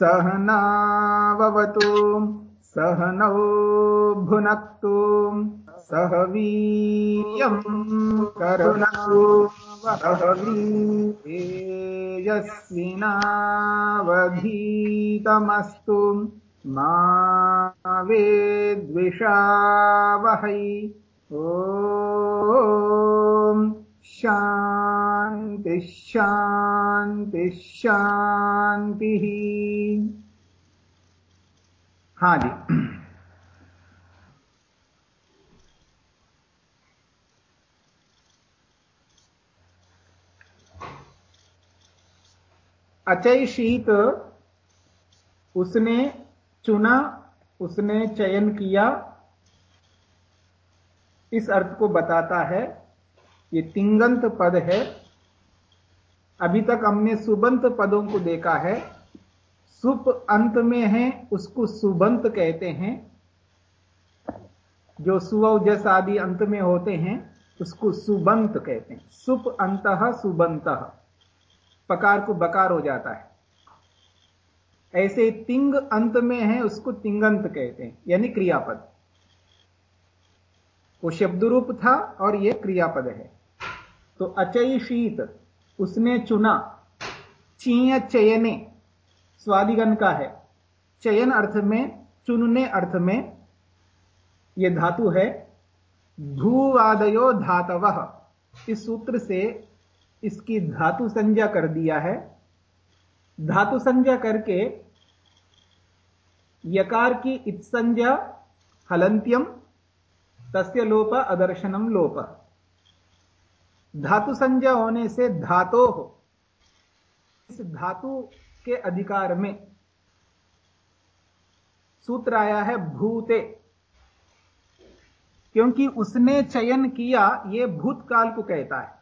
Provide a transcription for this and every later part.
सहनावतु सहनौ भुनक्तु सह वीर्यम् करुणौ सह तेजस्विनावधीतमस्तु मा ओ शान्ति शान्ति शान्तिः हाँ जी। अचय शीत उसने चुना, उसने चयन किया, इस अर्थ को बताता है। ये तिंगंत पद है। अभी तक हमने सुबंत पदों को देखा है। सुप अंत में है, उसको सुबंत कहते हैं। जो सुव जस आदि अंत में होते हैं, उसको सुबंत कहते हैं। सुप अंत सुबंत। पकार को बकार हो जाता है। ऐसे तिंग अंत में है, उसको तिंगंत कहते हैं, यानी क्रियापद। वो शब्द रूप था और यह क्रियापद है। तो अचय शीत, उसने चुना। चीय चयने, स्वादिगन का है। चयन अर्थ में, चुनने अर्थ में यह धातु है। धूवादयो धातव। इस सूत्र से इसकी धातु संज्ञा कर दिया है। धातु संज्ञा करके यकार की इत्संज्ञा हलंत्यम तस्य लोप अदर्शनम लोप। धातु संज्ञा होने से धातो हो। इस धातु के अधिकार में सूत्र आया है भूते। क्योंकि उसने चयन किया यह भूतकाल को कहता है।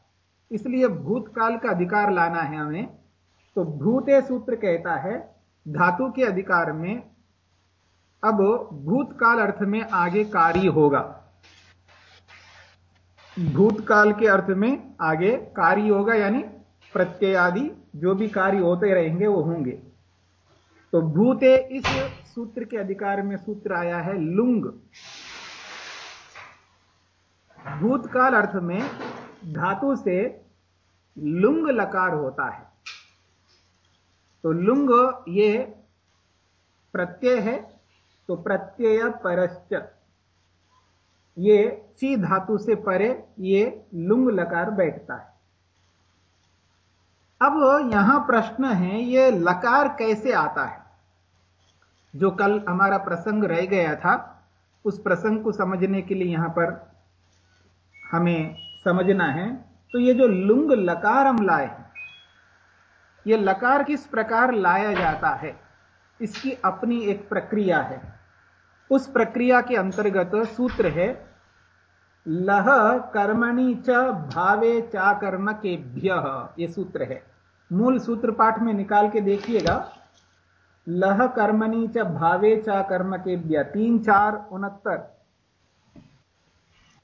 इसलिए भूतकाल का अधिकार लाना है हमें। तो भूते सूत्र कहता है, धातु के अधिकार में अब भूतकाल अर्थ में आगे कार्य होगा। भूतकाल के अर्थ में आगे कार्य होगा यानी प्रत्यय आदि जो भी कार्य होते रहेंगे वो होंगे। तो भूते इस सूत्र के अधिकार में सूत्र आया है लुंग। भूतकाल अर्थ में धातु से लुंग लकार होता है। तो लुंग ये प्रत्यय है तो प्रत्यय परश्च। ये ची धातु से परे ये लुंग लकार बैठता है। अब यहाँ प्रश्न है, ये लकार कैसे आता है? जो कल हमारा प्रसंग रह गया था, उस प्रसंग को समझने के लिए यहाँ पर हमें समझना है। तो ये जो लुंग लकार हम लाए हैं, ये लकार किस प्रकार लाया जाता है? इसकी अपनी एक प्रक्रिया है। उस प्रक्रिया के अंतर्गत सूत्र है लह कर्मणि च भावे चा कर्म के ये सूत्र है। मूल सूत्र पाठ में निकाल के देखिएगा। लह कर्मणि च भावे चा कर्म के तीन चार उनहत्तर।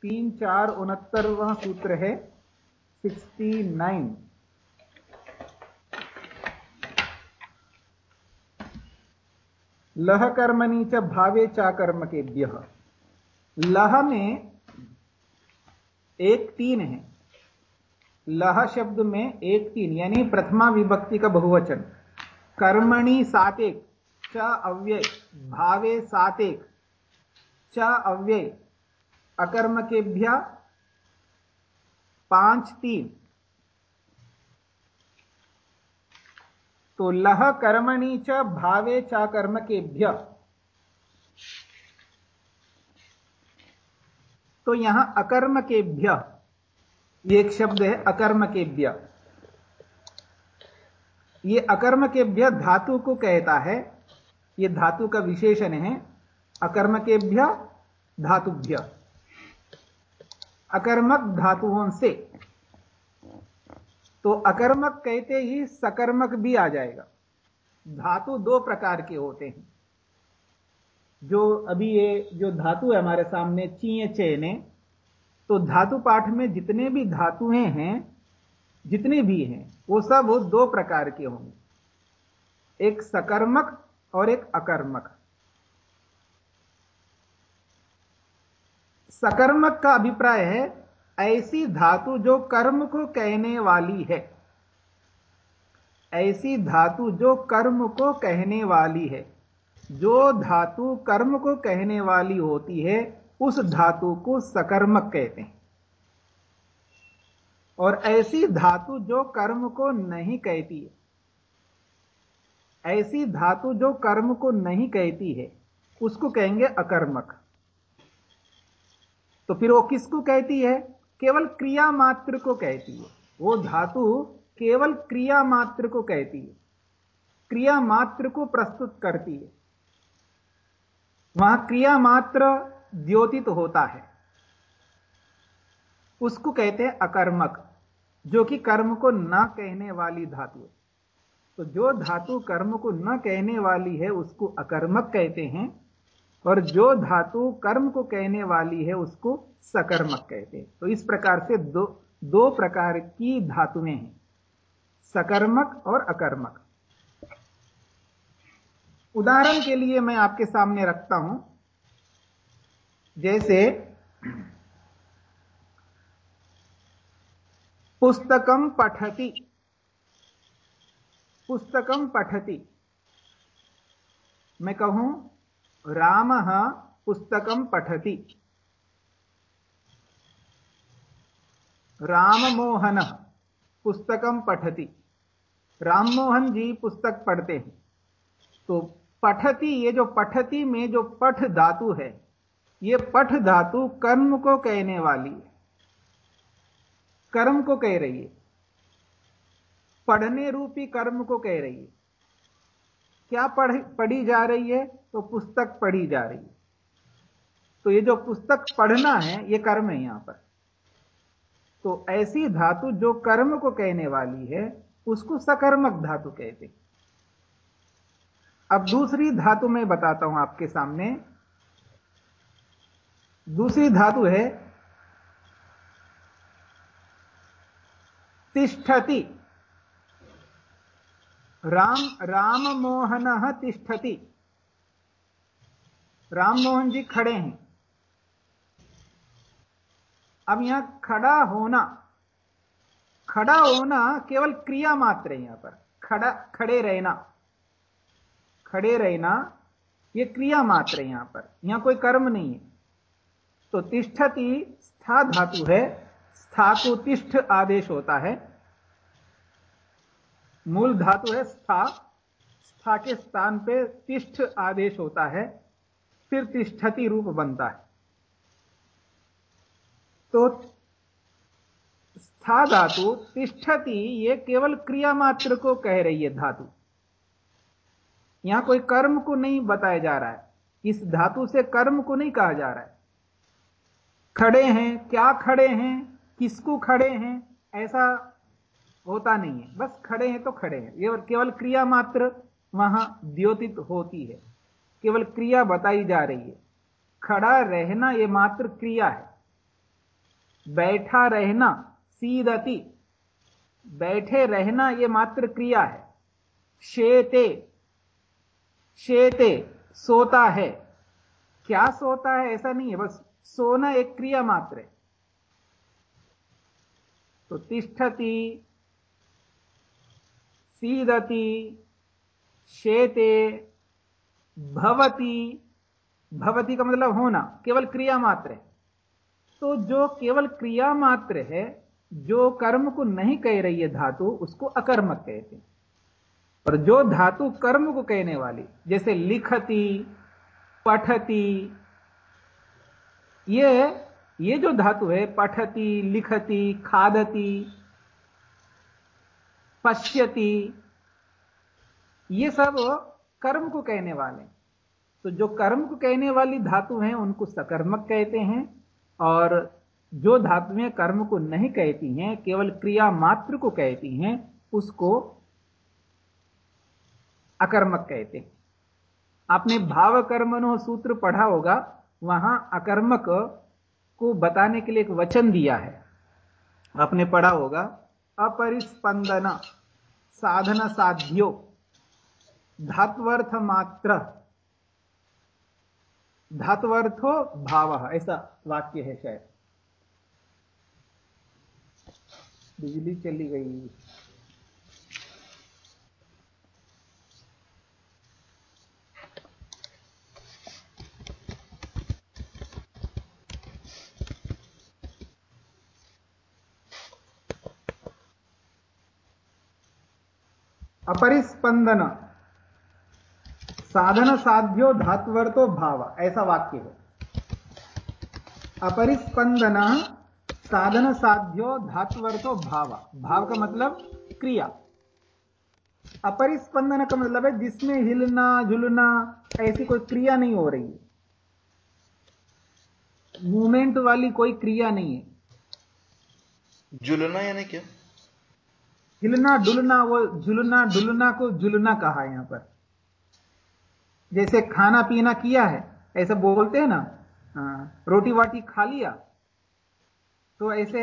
तीन चार उनहत्तर वह सूत्र है। Sixty nine. लह कर्मणि च भावे चा कर्म के लह में एक तीन है। लह शब्द में एक तीन, यानी प्रथमा विभक्ति का बहुवचन। कर्मणि सात एक च अव्यय। भावे सात एक च अव्यय। अकर्म के भ्या पाँच तीन। तो लह कर्मणि च भावे च कर्म के भ्य तो यहाँ अकर्म के भ्य एक शब्द है अकर्म के भ्य ये अकर्म के भ्य धातु को कहता है, ये धातु का विशेषण है अकर्म के भ्य धातुभ्य। अकर्मक धातुओं से। तो अकर्मक कहते ही सकर्मक भी आ जाएगा। धातु दो प्रकार के होते हैं। जो अभी ये जो धातु है हमारे सामने चीय चेने तो धातु पाठ में जितने भी धातुएँ हैं, जितने भी हैं, वो सब वो दो प्रकार के होंगे। एक सकर्मक और एक अकर्मक। सकर्मक का अभिप्राय है, ऐसी धातु जो कर्म को कहने वाली है। ऐसी धातु जो कर्म को कहने वाली है। जो धातु कर्म को कहने वाली होती है, उस धातु को सकर्मक कहते हैं। और ऐसी धातु जो कर्म को नहीं कहती है, ऐसी धातु जो कर्म को नहीं कहती है, उसको कहेंगे अकर्मक। तो फिर वो किसको कहती है? केवल क्रिया मात्र को कहती है। वो धातु केवल क्रिया मात्र को कहती है। क्रिया मात्र को प्रस्तुत करती है। वहाँ क्रिया मात्र द्योतित होता है। उसको कहते हैं अकर्मक, जो कि कर्म को न कहने वाली धातु तो जो धातु कर्म को न कहने वाली है, उसको अकर्मक कहते हैं, और जो धातु कर्म को कहने वाली है, उसको सकर्मक कहते हैं। तो इस प्रकार से दो दो प्रकार की धातुएँ हैं, सकर्मक और अकर्मक। उदाहरण के लिए मैं आपके सामने रखता हूँ। जैसे, पुस्तकम पठति। पुस्तकम पठति। मैं कहूँ, राम पुस्तकम पठति। राममोहन पुस्तकम पठति। राममोहन जी पुस्तक पढ़ते हैं। तो पठति, ये जो पठती में जो पठ धातु है, ये पठ धातु कर्म को कहने वाली है। कर्म को कह रही है। पढ़ने रूपी कर्म को कह रही है। क्या पढ़, पढ़ी जा रही है? तो पुस्तक पढ़ी जा रही है। तो ये जो पुस्तक पढ़ना है, ये कर्म है यहाँ पर। तो ऐसी धातु जो कर्म को कहने वाली है, उसको सकर्मक धातु कहते अब दूसरी धातु मैं बताता हूँ आपके सामने। दूसरी धातु है तिष्ठति। राम राम मोहन तिष्ठति। राम मोहन जी खड़े हैं। अब यहाँ खड़ा होना खड़ा होना केवल क्रिया मात्र है यहाँ पर। खड़ा, खड़े रहना। खड़े रहना यह क्रिया मात्र है यहाँ पर। यहाँ कोई कर्म नहीं है। तो तिष्ठति स्था धातु है। स्था को तिष्ठ आदेश होता है। मूल धातु है स्था। स्था के स्थान पे तिष्ठ आदेश होता है। फिर तिष्ठति रूप बनता है। तो स्था धातु, तिष्ठति, ये केवल क्रिया मात्र को कह रही है धातु। यहाँ कोई कर्म को नहीं बताया जा रहा है। इस धातु से कर्म को नहीं कहा जा रहा है। खड़े हैं, क्या खड़े हैं, किसको खड़े हैं, ऐसा होता नहीं है। बस खड़े हैं तो खड़े हैं। ये केवल क्रिया मात्र वहाँ द्योतित होती है। केवल क्रिया बताई जा रही है। खड़ा रहना यह मात्र क्रिया है। बैठा रहना सीदति। बैठे रहना यह मात्र क्रिया है। शेते शेते, सोता है। क्या सोता है? ऐसा नहीं है, बस सोना एक क्रिया मात्र है। तो तिष्ठति, सीदति, शेते, भवती। भवती का मतलब होना, केवल क्रिया मात्र है। तो जो केवल क्रिया मात्र है, जो कर्म को नहीं कह रही है धातु, उसको अकर्मक कहते हैं। और जो धातु कर्म को कहने वाली, जैसे लिखती, पठती, ये ये जो धातु है, पठती, लिखती, खादती, पश्यती, ये सब कर्म को कहने वाले तो जो कर्म को कहने वाली धातु हैं, उनको सकर्मक कहते हैं, और जो धातुएँ कर्म को नहीं कहती हैं, केवल क्रिया मात्र को कहती हैं, उसको अकर्मक कहते हैं। आपने भाव कर्मनो सूत्र पढ़ा होगा, वहाँ अकर्मक को बताने के लिए एक वचन दिया है। आपने पढ़ा होगा, अपरिस्पंदन साधन साध्यो धात्वर्थ मात्र धात्वर्थो भाव, ऐसा वाक्य है शायद। बिजली चली गई। अपरिस्पंदन। साधन साध्यो धात्वर्थो भाव। ऐसा वाक्य है। अपरिस्पंदन, साधन साध्यो धात्वर्थो भाव। भाव का मतलब क्रिया। अपरिस्पंदन का मतलब है जिसमें हिलना, झुलना, ऐसी कोई क्रिया नहीं हो रही। मूवमेंट वाली कोई क्रिया नहीं है। झुलना यानी क्या? हिलना डुलना, वो झुलना डुलना को झुलना कहा यहाँ पर। जैसे खाना पीना किया है, ऐसा बोलते हैं ना रोटी वाटी खा लिया तो ऐसे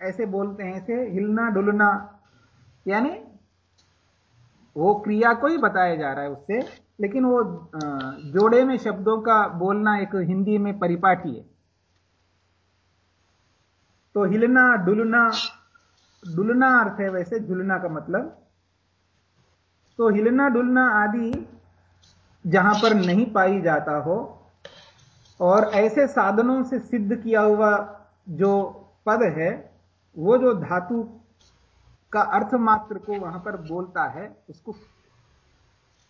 ऐसे बोलते हैं, ऐसे हिलना डुलना, यानी वो क्रिया को ही बताया जा रहा है उससे, लेकिन वो जोड़े में शब्दों का बोलना एक हिंदी में परिपाटी है। तो हिलना डुलना डुलना अर्थ है वैसे, झुलना का मतलब। तो हिलना, डुलना आदि जहाँ पर नहीं पाई जाता हो, और ऐसे साधनों से सिद्ध किया हुआ जो पद है, वो जो धातु का अर्थ मात्र को वहाँ पर बोलता है, उसको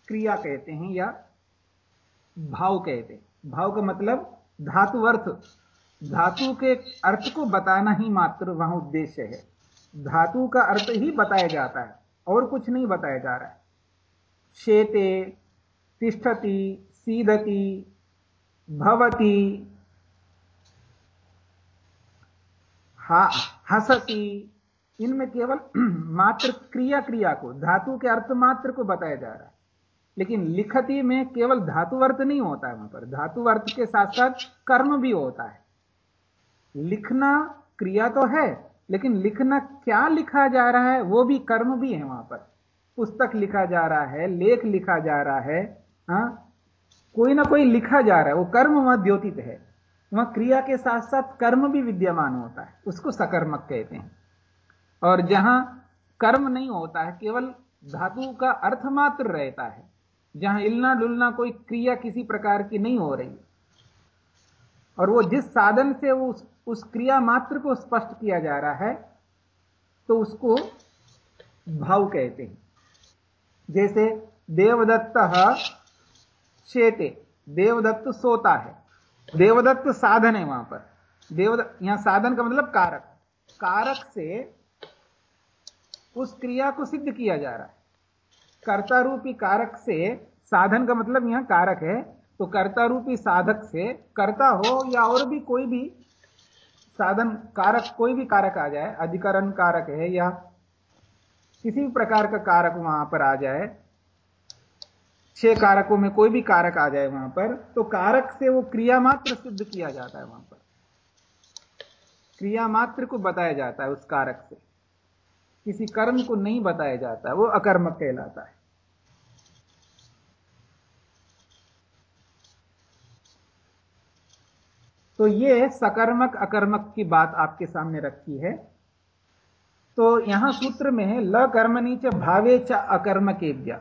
क्रिया कहते हैं या भाव कहते हैं। भाव का मतलब धातु अर्थ। धातु के अर्थ को बताना ही मात्र वहाँ उद्देश्य है। धातु का अर्थ ही बताया जाता है, और कुछ नहीं बताया जा रहा है। शेते, तिष्ठति, सीदति, भवति हसती, इनमें केवल मात्र क्रिया क्रिया को, धातु के अर्थ मात्र को बताया जा रहा है। लेकिन लिखती में केवल धातु अर्थ नहीं होता है वहाँ पर धातु अर्थ के साथ साथ कर्म भी होता है। लिखना क्रिया तो है लेकिन लिखना क्या लिखा जा रहा है वो भी कर्म भी है वहाँ पर। पुस्तक लिखा जा रहा है लेख लिखा जा रहा है हा? कोई ना कोई लिखा जा रहा है वो कर्म वहाँ द्योतित है। वहाँ क्रिया के साथ साथ कर्म भी विद्यमान होता है उसको सकर्मक कहते हैं। और जहाँ कर्म नहीं होता है केवल धातु का अर्थ मात्र रहता है जहाँ इलना डुलना कोई क्रिया किसी प्रकार की नहीं हो रही। और वो जिस साधन से वो उस, उस क्रिया मात्र को स्पष्ट किया जा रहा है तो उसको भाव कहते हैं। जैसे देवदत्त शेते, देवदत्त सोता है। देवदत्त साधन है वहाँ पर। देवदत्त, यहाँ साधन का मतलब कारक। कारक से उस क्रिया को सिद्ध किया जा रहा है। कर्ता रूपी कारक से साधन का मतलब यहाँ कारक है तो कर्ता रूपी साधक से कर्ता हो या और भी कोई भी साधन कारक, कोई भी कारक आ जाए, अधिकरण कारक है या किसी भी प्रकार का कारक वहाँ पर आ जाए, छह कारकों में कोई भी कारक आ जाए वहाँ पर तो कारक से वो क्रिया मात्र सिद्ध किया जाता है वहाँ पर। क्रिया मात्र को बताया जाता है उस कारक से। किसी कर्म को नहीं बताया जाता, वो अकर्मक कहलाता है। तो ये सकर्मक अकर्मक की बात आपके सामने रखी है। तो यहाँ सूत्र में है, ल कर्मणी च भावे च अकर्मकेभ्य।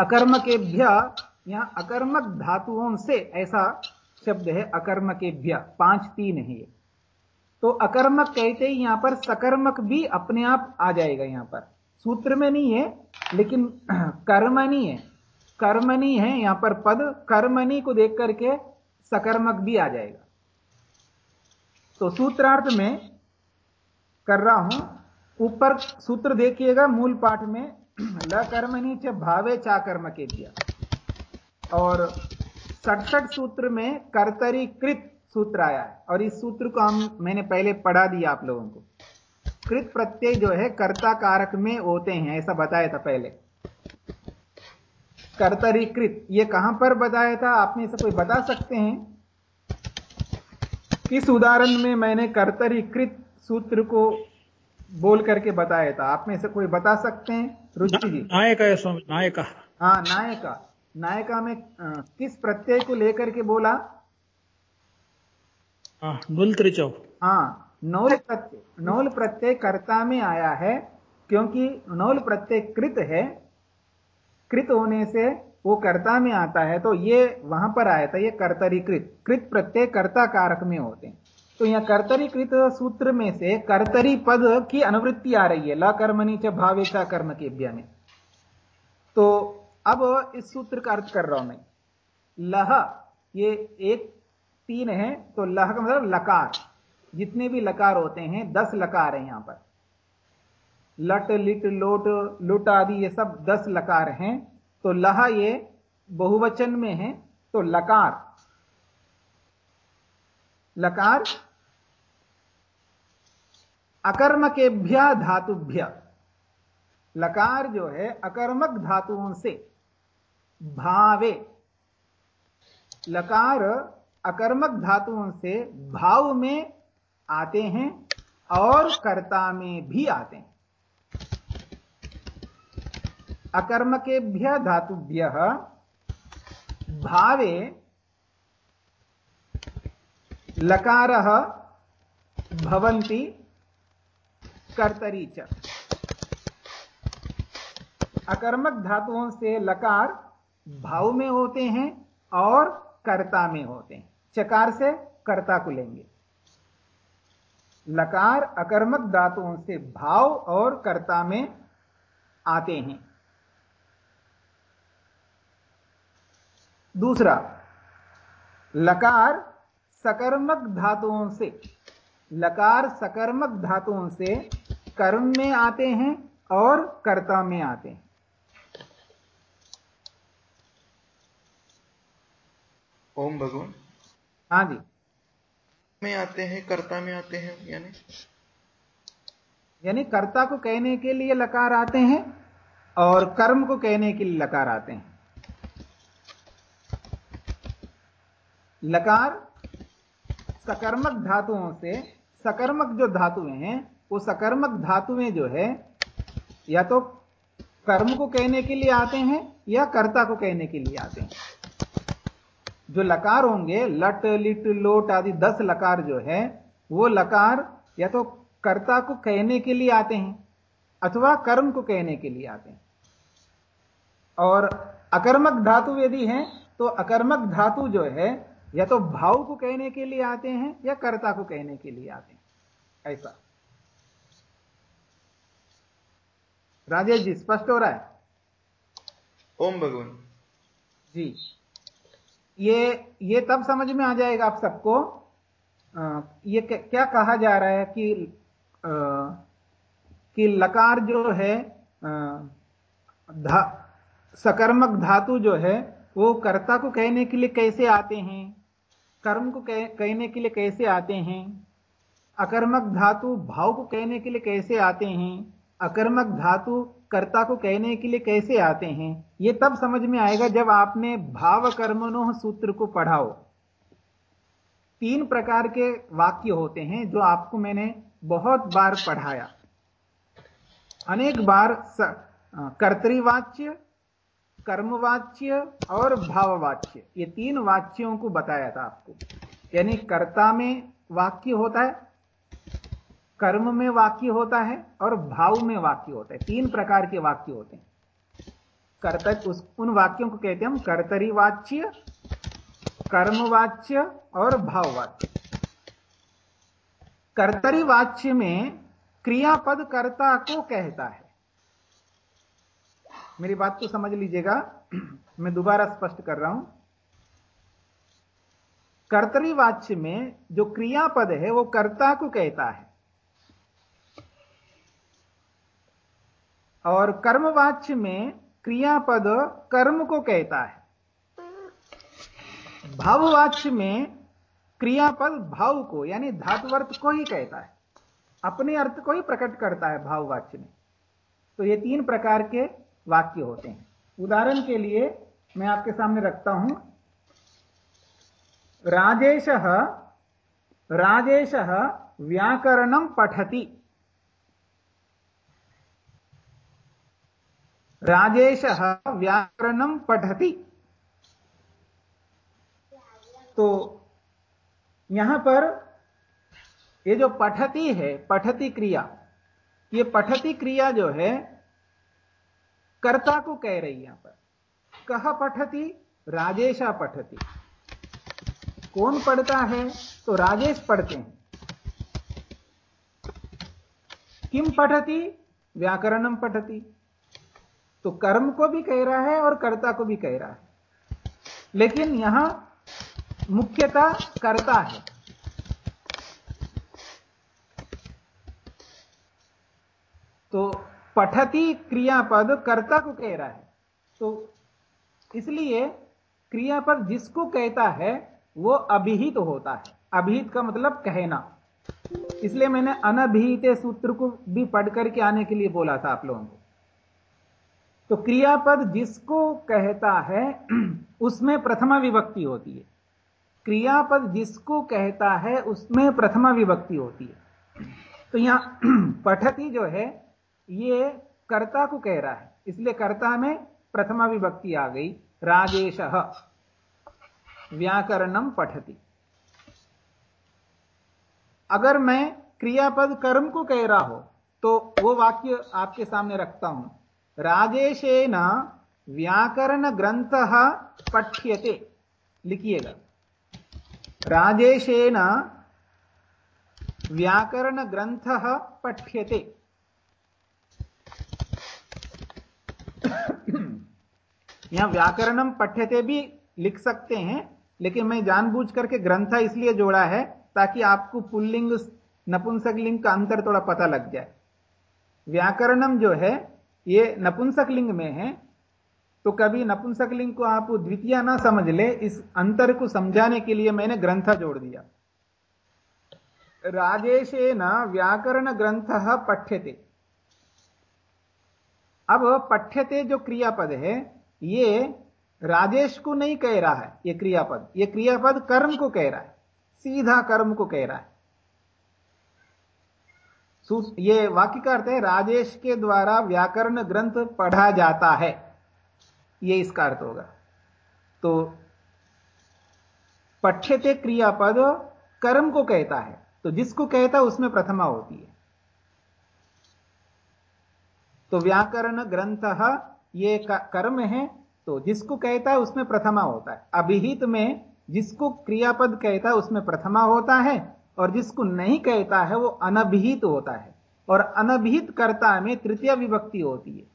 अकर्मकेभ्य, यहाँ अकर्मक धातुओं से ऐसा शब्द है, अकर्मकेभ्य। पाँच तीन है ये। तो अकर्मक कहते ही यहाँ पर सकर्मक भी अपने आप आ जाएगा यहाँ पर। सूत्र में नहीं है, लेकिन कर्मणी है। कर्मणी है यहाँ पर पद, कर्मणी को देख करके सकर्मक भी आ जाएगा। तो सूत्रार्थ में कर रहा हूँ, ऊपर सूत्र देखिएगा, मूल पाठ में, ल कर्मणि च भावे चाकर्म के दिया और सड़सठ सूत्र में कर्तरी कृत सूत्र आया है। और इस सूत्र को हम, मैंने पहले पढ़ा दिया आप लोगों को। कृत प्रत्यय जो है, कर्ता कारक में होते हैं, ऐसा बताया था पहले। कर्तरीकृत, ये कहाँ पर बताया था? आप में से कोई बता सकते हैं? किस उदाहरण में मैंने कर्तरीकृत सूत्र को बोल करके बताया था। आप में से कोई बता सकते हैं? रुचि जी। नायक है स्वामी नायक। हाँ नायका। नायका में किस प्रत्यय को लेकर के बोला? नुल त्रिचौ हाँ नौल प्रत्यय। नौल प्रत्यय कर्ता में आया है क्योंकि नौल प्रत्यय कृत है। कृत होने से वो कर्ता में आता है तो ये वहाँ पर आया था, ये कर्तरीकृत। कृत प्रत्यय कर्ता कारक में होते हैं। तो यहाँ कर्तरीकृत सूत्र में से कर्तरी पद की अनुवृत्ति आ रही है ला च भावे चा कर्म के में। तो अब इस सूत्र का अर्थ कर रहा हूँ मैं। लह, ये एक तीन है तो लह का मतलब लकार। जितने भी लकार होते हैं, दस लकार हैं यहाँ पर। लट, लिट, लोट, लुट आदि, ये सब दस लकार हैं। तो लह ये बहुवचन में है तो लकार। लकार अकर्मकेभ्य धातुभ्य। लकार जो है, अकर्मक धातुओं से भावे। लकार अकर्मक धातुओं से भाव में आते हैं और कर्ता में भी आते हैं। अकर्मकेभ्य धातुभ्य भावे लकार भवंती कर्तरी च। अकर्मक धातुओं से लकार भाव में होते हैं और कर्ता में होते हैं। चकार से कर्ता को लेंगे। लकार अकर्मक धातुओं से भाव और कर्ता में आते हैं। दूसरा लकार सकर्मक धातुओं से लकार सकर्मक धातुओं से कर्म में आते हैं और कर्ता में आते हैं। ओम भगवान। हाँ जी। में आते हैं कर्ता में आते हैं यानी? यानी कर्ता को कहने के लिए लकार आते हैं और कर्म को कहने के लिए लकार आते हैं। लकार, सकर्मक धातुओं से, सकर्मक जो धातुएँ हैं, वो सकर्मक धातुएँ जो है, या तो कर्म को कहने के लिए आते हैं, या कर्ता को कहने के लिए आते हैं। जो लकार होंगे, लट, लिट, लोट आदि दस लकार जो है, वो लकार या तो कर्ता को कहने के लिए आते हैं, अथवा कर्म को कहने के लिए आते हैं। और अकर्मक धातु यदि हैं तो अकर्मक धातु जो है या तो भाव को कहने के लिए आते हैं या कर्ता को कहने के लिए आते हैं। ऐसा। राजेश जी स्पष्ट हो रहा है? ओम भगवान। जी। ये ये तब समझ में आ जाएगा आप सबको ये क्या कहा जा रहा है कि आ, कि लकार जो है धा, सकर्मक धातु जो है वो कर्ता को कहने के लिए कैसे आते हैं? कर्म को कह, कहने के लिए कैसे आते हैं? अकर्मक धातु भाव को कहने के लिए कैसे आते हैं? अकर्मक धातु कर्ता को कहने के लिए कैसे आते हैं? यह तब समझ में आएगा जब आपने भाव कर्मणोह सूत्र को पढ़ाओ। तीन प्रकार के वाक्य होते हैं जो आपको मैंने बहुत बार पढ़ाया। अनेक बार कर्तवाच्य कर्मवाच्य और भाववाच्य। ये तीन वाच्यों को बताया था आपको। यानी कर्ता में वाक्य होता है, कर्म में वाक्य होता है और भाव में वाक्य होता है। तीन प्रकार के वाक्य होते हैं। कर्तक उस, उन वाक्यों को कहते हैं हम कर्तरी वाच्य कर्मवाच्य और भाववाच्य। कर्तरी वाच्य में क्रियापद कर्ता को कहता है। मेरी बात को समझ लीजिएगा। मैं दोबारा स्पष्ट कर रहा हूँ। कर्तरी वाच्य में जो क्रियापद है, वो कर्ता को कहता है। और कर्मवाच्य में क्रियापद कर्म को कहता है। भाववाच्य में क्रियापद भाव को, यानी धातुअर्थ को ही कहता है। अपने अर्थ को ही प्रकट करता है भाववाच्य में। तो ये तीन प्रकार के वाक्य होते हैं। उदाहरण के लिए मैं आपके सामने रखता हूँ। राजेश राजेश व्याकरणम पठति। राजेश व्याकरणम पठति। तो यहाँ पर ये जो पठती है, पठती क्रिया, ये पठती क्रिया जो है कर्ता को कह रही यहाँ पर। कह पठती, राजेशा पठती। कौन पढ़ता है? तो राजेश पढ़ते हैं। किम पठती? व्याकरणम पठती। तो कर्म को भी कह रहा है और कर्ता को भी कह रहा है। लेकिन यहाँ मुख्यतः कर्ता है। तो पठती क्रियापद कर्ता को कह रहा है। तो इसलिए क्रियापद जिसको कहता है, वो अभिहित तो होता है। अभिहित का मतलब कहना। इसलिए मैंने अनभिहित सूत्र को भी पढ़ करके आने के लिए बोला था आप लोगों को। तो क्रियापद जिसको कहता है, उसमें प्रथमा विभक्ति होती है। क्रियापद जिसको कहता है, उसमें प्रथमा विभक्ति होती है। तो यहाँ पठती जो है ये कर्ता को कह रहा है। इसलिए कर्ता में प्रथमा विभक्ति आ गई राजेश व्याकरणम पठती। अगर मैं क्रियापद कर्म को कह रहा हो तो वो वाक्य आपके सामने रखता हूँ। राजेशेन व्याकरण ग्रंथ पठ्यते। लिखिएगा। राजेशेन व्याकरण ग्रंथ पठ्यते। यहाँ व्याकरणम पठ्यते भी लिख सकते हैं, लेकिन मैं जानबूझ करके ग्रंथ इसलिए जोड़ा है ताकि आपको पुल्लिंग, नपुंसक लिंग का अंतर थोड़ा पता लग जाए। व्याकरणम जो है, ये नपुंसक लिंग में है तो कभी नपुंसक लिंग को आप द्वितीय ना समझ ले, इस अंतर को समझाने के लिए मैंने ग्रंथ जोड़ दिया। राजेशेन व्याकरण ग्रंथ पठ्यते। अब पठ्यते जो क्रियापद है ये राजेश को नहीं कह रहा है, ये क्रियापद। ये क्रियापद कर्म को कह रहा है, सीधा कर्म को कह रहा है। ये वाक्य का अर्थ है, राजेश के द्वारा व्याकरण ग्रंथ पढ़ा जाता है। ये इसका अर्थ होगा। तो पठ्यते क्रियापद कर्म को कहता है। तो जिसको कहता है, उसमें प्रथमा होती है। तो व्याकरण ग्रंथ ये कर्म है तो जिसको कहता है उसमें प्रथमा होता है। अभिहित में जिसको क्रियापद कहता है उसमें प्रथमा होता है और जिसको नहीं कहता है वो अनभिहित होता है। और अनभिहित कर्ता में तृतीय विभक्ति होती है।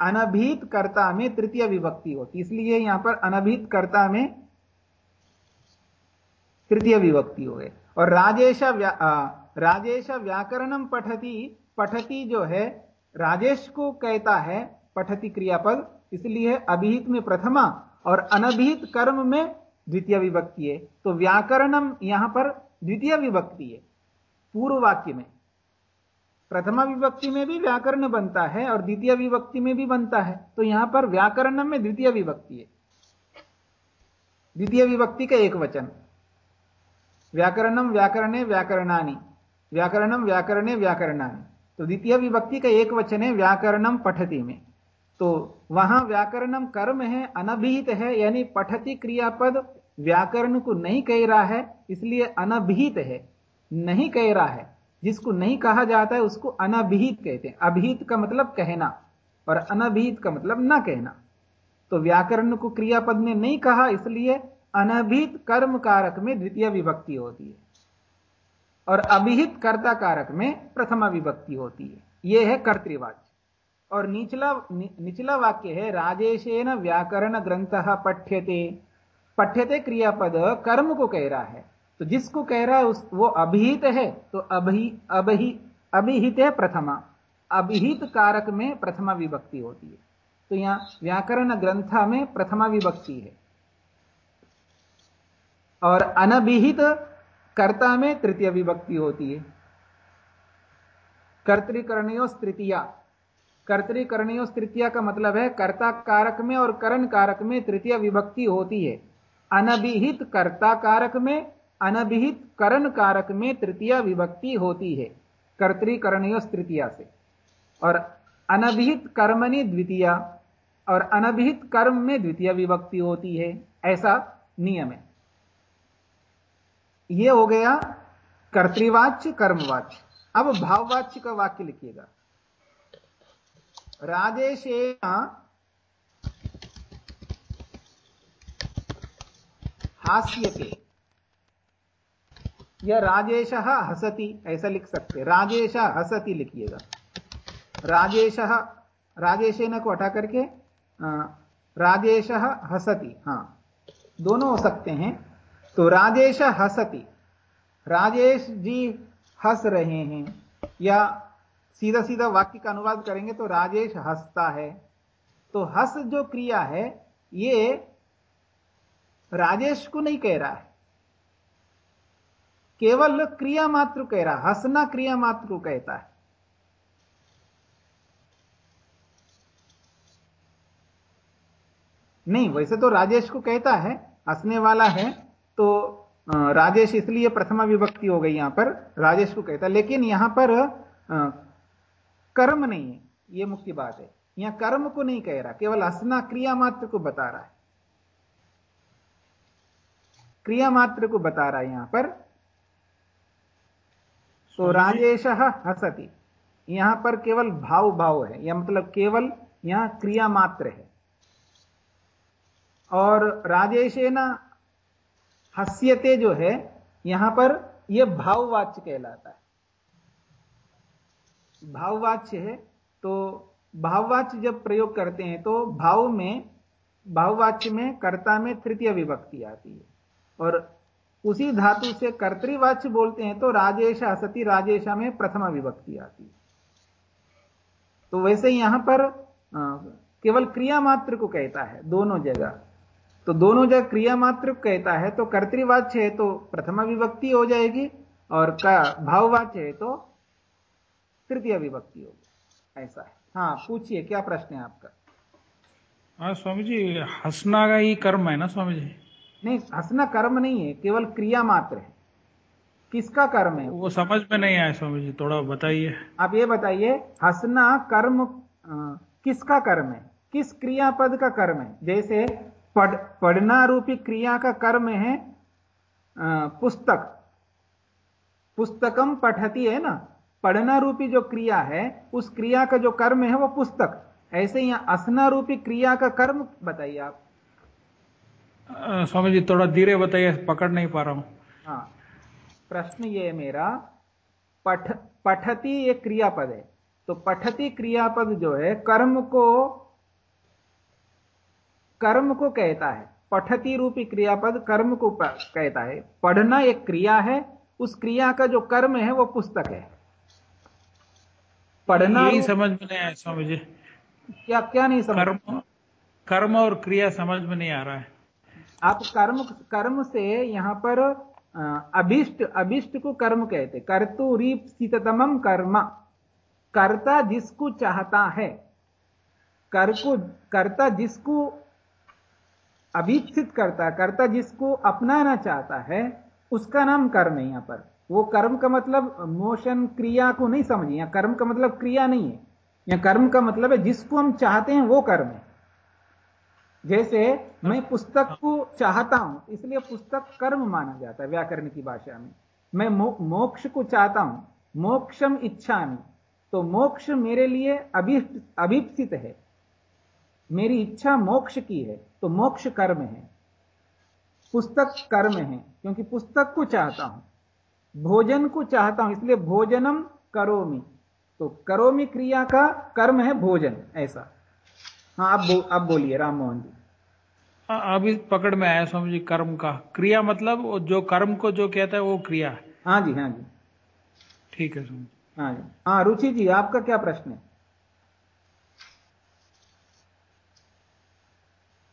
अनभिहित कर्ता में तृतीय विभक्ति होती इसलिए यहाँ पर अनभिहित कर्ता में तृतीय विभक्ति हो गए और राजेश व्या, राजेश व्याकरणम पठती पठती जो है राजेश को कहता है पठती क्रियापद। इसलिए अभिहित में प्रथमा और अनभिहित कर्म में द्वितीय विभक्ति है। तो व्याकरणम यहाँ पर द्वितीय विभक्ति है पूर्व वाक्य में। प्रथमा विभक्ति में भी व्याकरण बनता है और द्वितीय विभक्ति में भी बनता है। तो यहाँ पर व्याकरणम में द्वितीय विभक्ति है। द्वितीय विभक्ति का एक वचन। व्याकरणम व्याकरणे व्याकरणानी, व्याकरणम व्याकरणे व्याकरणानी। तो द्वितीय विभक्ति का एक वचन है, व्याकरणम पठती में। तो वहाँ व्याकरणम कर्म है, अनभिहित है, यानी पठती क्रियापद व्याकरण को नहीं कह रहा है, इसलिए अनभिहित है। नहीं कह रहा है। जिसको नहीं कहा जाता है, उसको अनभिहित कहते हैं। अभिहित का मतलब कहना, और अनभिहित का मतलब ना कहना। तो व्याकरण को क्रियापद ने नहीं कहा, इसलिए अनभिहित कर्म कारक में द्वितीय विभक्ति होती है, और अभिहित कर्ता कारक में प्रथमा विभक्ति होती है। यह है कर्तृवाच्य और निचला नि, निचला वाक्य है राजेशेन व्याकरण ग्रंथ पठ्यते। पठ्यते क्रियापद कर्म को कह रहा है। तो जिसको कह रहा है उस वो अभिहित है तो अभी अभी अभिहित है प्रथमा। अभिहित कारक में प्रथमा विभक्ति होती है। तो यहाँ व्याकरण ग्रंथ में प्रथमा विभक्ति है। और अनभिहित कर्ता में तृतीय विभक्ति होती है। कर्तिकरणियों तृतीया कर्तिकरणियों तृतीया का मतलब है कर्ता कारक में और करण कारक में तृतीय विभक्ति होती है। अनभिहित कर्ता कारक में, अनभिहित करण कारक में तृतीय विभक्ति होती है कर्तिकरणियों तृतीया से। और अनभिहित कर्मणि द्वितीय और अनभिहित कर्म में द्वितीय विभक्ति होती है, ऐसा नियम है। यह हो गया कर्तवाच्य, कर्मवाच्य। अब भाववाच्य का वाक्य लिखिएगा। राजेशेन हास्यते। यह राजेश हसती, ऐसा लिख सकते राजेश हसती लिखिएगा। राजेश, राजेशेन को हटा करके राजेश हसती, हाँ। दोनों हो सकते हैं। तो राजेश हसती। राजेश जी हंस रहे हैं या सीधा सीधा वाक्य का अनुवाद करेंगे तो राजेश हंसता है। तो हंस जो क्रिया है, ये राजेश को नहीं कह रहा है। केवल क्रिया मात्र कह रहा हंसना क्रिया मात्र को कहता है। नहीं, वैसे तो राजेश को कहता है, हंसने वाला है तो राजेश इसलिए प्रथमा विभक्ति हो गई यहाँ पर, राजेश को कहता लेकिन यहाँ पर कर्म नहीं है यह मुख्य बात है। यहाँ कर्म को नहीं कह रहा केवल हंसना क्रिया मात्र को बता रहा है। क्रिया मात्र को बता रहा है यहाँ पर। तो राजेश हसती। यहाँ पर केवल भाव भाव है यह मतलब केवल यहाँ क्रिया मात्र है। और राजेशेना हस्यते जो है यहाँ पर यह भाववाच्य कहलाता है। भाववाच्य है तो भाववाच्य जब प्रयोग करते हैं तो भाव में, भाववाच्य में कर्ता में तृतीय विभक्ति आती है। और उसी धातु से कर्तृवाच्य बोलते हैं तो राजेश असती राजेशा में प्रथमा विभक्ति आती है। तो वैसे यहाँ पर केवल क्रिया मात्र को कहता है, दोनों जगह। तो दोनों जगह क्रिया मात्र कहता है तो कर्तवाच्य है तो प्रथमा विभक्ति हो जाएगी, और का भाववाच्य है तो तृतीय विभक्ति होगी ऐसा है। हाँ पूछिए क्या प्रश्न है आपका? हाँ स्वामी जी हंसना का ही कर्म है ना स्वामी जी नहीं हंसना कर्म नहीं है केवल क्रिया मात्र है। किसका कर्म है? वो समझ में नहीं आया स्वामी जी थोड़ा बताइए। आप ये बताइए हंसना कर्म आ, किसका कर्म है? किस क्रियापद का कर्म है? जैसे पढ़ पढ़ना रूपी क्रिया का कर्म है पुस्तक। पुस्तकम पठती है ना पढ़ना रूपी जो क्रिया है उस क्रिया का जो कर्म है वो पुस्तक। ऐसे ही असना रूपी क्रिया का कर्म बताइए आप। स्वामी जी थोड़ा धीरे बताइए पकड़ नहीं पा रहा हूँ। हाँ प्रश्न ये है मेरा पठ पठती एक क्रियापद है। तो पठती क्रियापद जो है कर्म को कर्म को कहता है। पठती रूपी क्रियापद कर्म को कहता है। पढ़ना एक क्रिया है उस क्रिया का जो कर्म है वो पुस्तक है। पढ़ना यही समझ में नहीं आया स्वामी जी। क्या क्या नहीं समझ कर्म कर्म और क्रिया समझ में नहीं आ रहा है। आप कर्म कर्म से यहाँ पर अभिष्ट अभिष्ट को कर्म कहते कर्तु रीप सीततम कर्म। कर्ता जिसको चाहता है। कर को कर्ता जिसको अभिक्षित करता कर्ता जिसको अपनाना चाहता है उसका नाम कर्म है यहाँ पर। वो कर्म का मतलब मोशन क्रिया को नहीं समझे या कर्म का मतलब क्रिया नहीं है या कर्म का मतलब है जिसको हम चाहते हैं वो कर्म है। जैसे मैं पुस्तक को चाहता हूँ इसलिए पुस्तक कर्म माना जाता है व्याकरण की भाषा में। मैं मो, मोक्ष को चाहता हूँ मोक्षम इच्छा तो मोक्ष मेरे लिए अभिप्सित है। मेरी इच्छा मोक्ष की है तो मोक्ष कर्म है। पुस्तक कर्म है क्योंकि पुस्तक को चाहता हूँ। भोजन को चाहता हूँ इसलिए भोजनम करोमी। तो करोमी क्रिया का कर्म है भोजन ऐसा। हाँ अब बो, अब बोलिए राम मोहन जी। हाँ, अभी पकड़ में आया स्वामी जी कर्म का। क्रिया मतलब जो कर्म को जो कहता है वो क्रिया हाँ। जी हाँ जी। ठीक है स्वामी हाँ जी। हाँ रुचि जी आपका क्या प्रश्न है?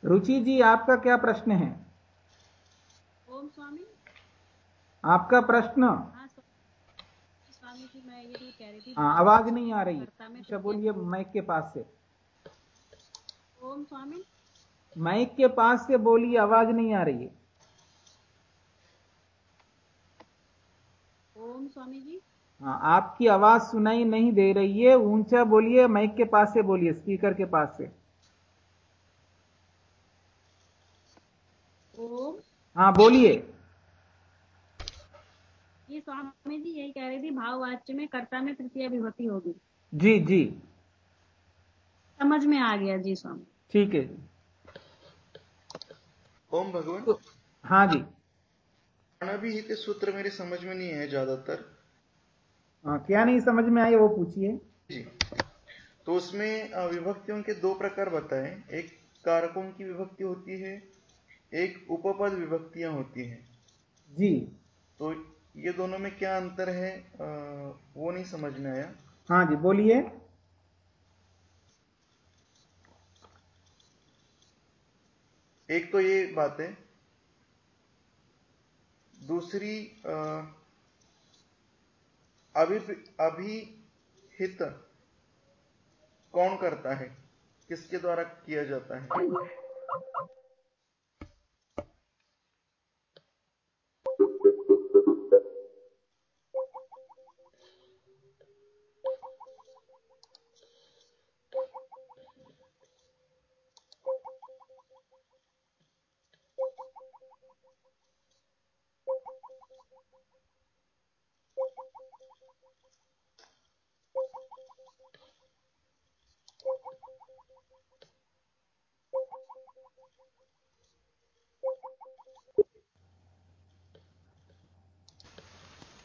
रुचि जी आपका क्या प्रश्न है? ओम स्वामी। आपका प्रश्न? हाँ स्वामी जी मैं ये भी कह रही थी हाँ आवाज़ नहीं आ रही। अच्छा बोलिए माइक के पास से। ओम स्वामी। माइक के पास से बोलिए आवाज़ नहीं आ रही है। ओम स्वामी जी। हाँ आपकी आवाज़ सुनाई नहीं दे रही है। ऊँचा बोलिए माइक के पास से बोलिए स्पीकर के पास से। ओम। हाँ बोलिए। ये स्वामी जी यही कह रही थी भाववाच्य में कर्ता में तृतीय विभूति होगी। जी जी। समझ में आ गया जी स्वामी। ठीक है। ओम भगवान। तो हाँ जी। अनाभिहित सूत्र मेरे समझ में नहीं है ज़्यादातर। हाँ, क्या नहीं समझ में आई वो पूछिए। जी। तो उसमें विभक्तियों के दो प्रकार बताए। एक कारकों की विभक्ति होती है एक उपपद विभक्तियाँ होती हैं। जी। तो ये दोनों में क्या अंतर है? अ, वो नहीं समझ में आया। हाँ जी बोलिए। एक तो ये बात है। दूसरी अ, अभि अभिहित कौन करता है? किसके द्वारा किया जाता है?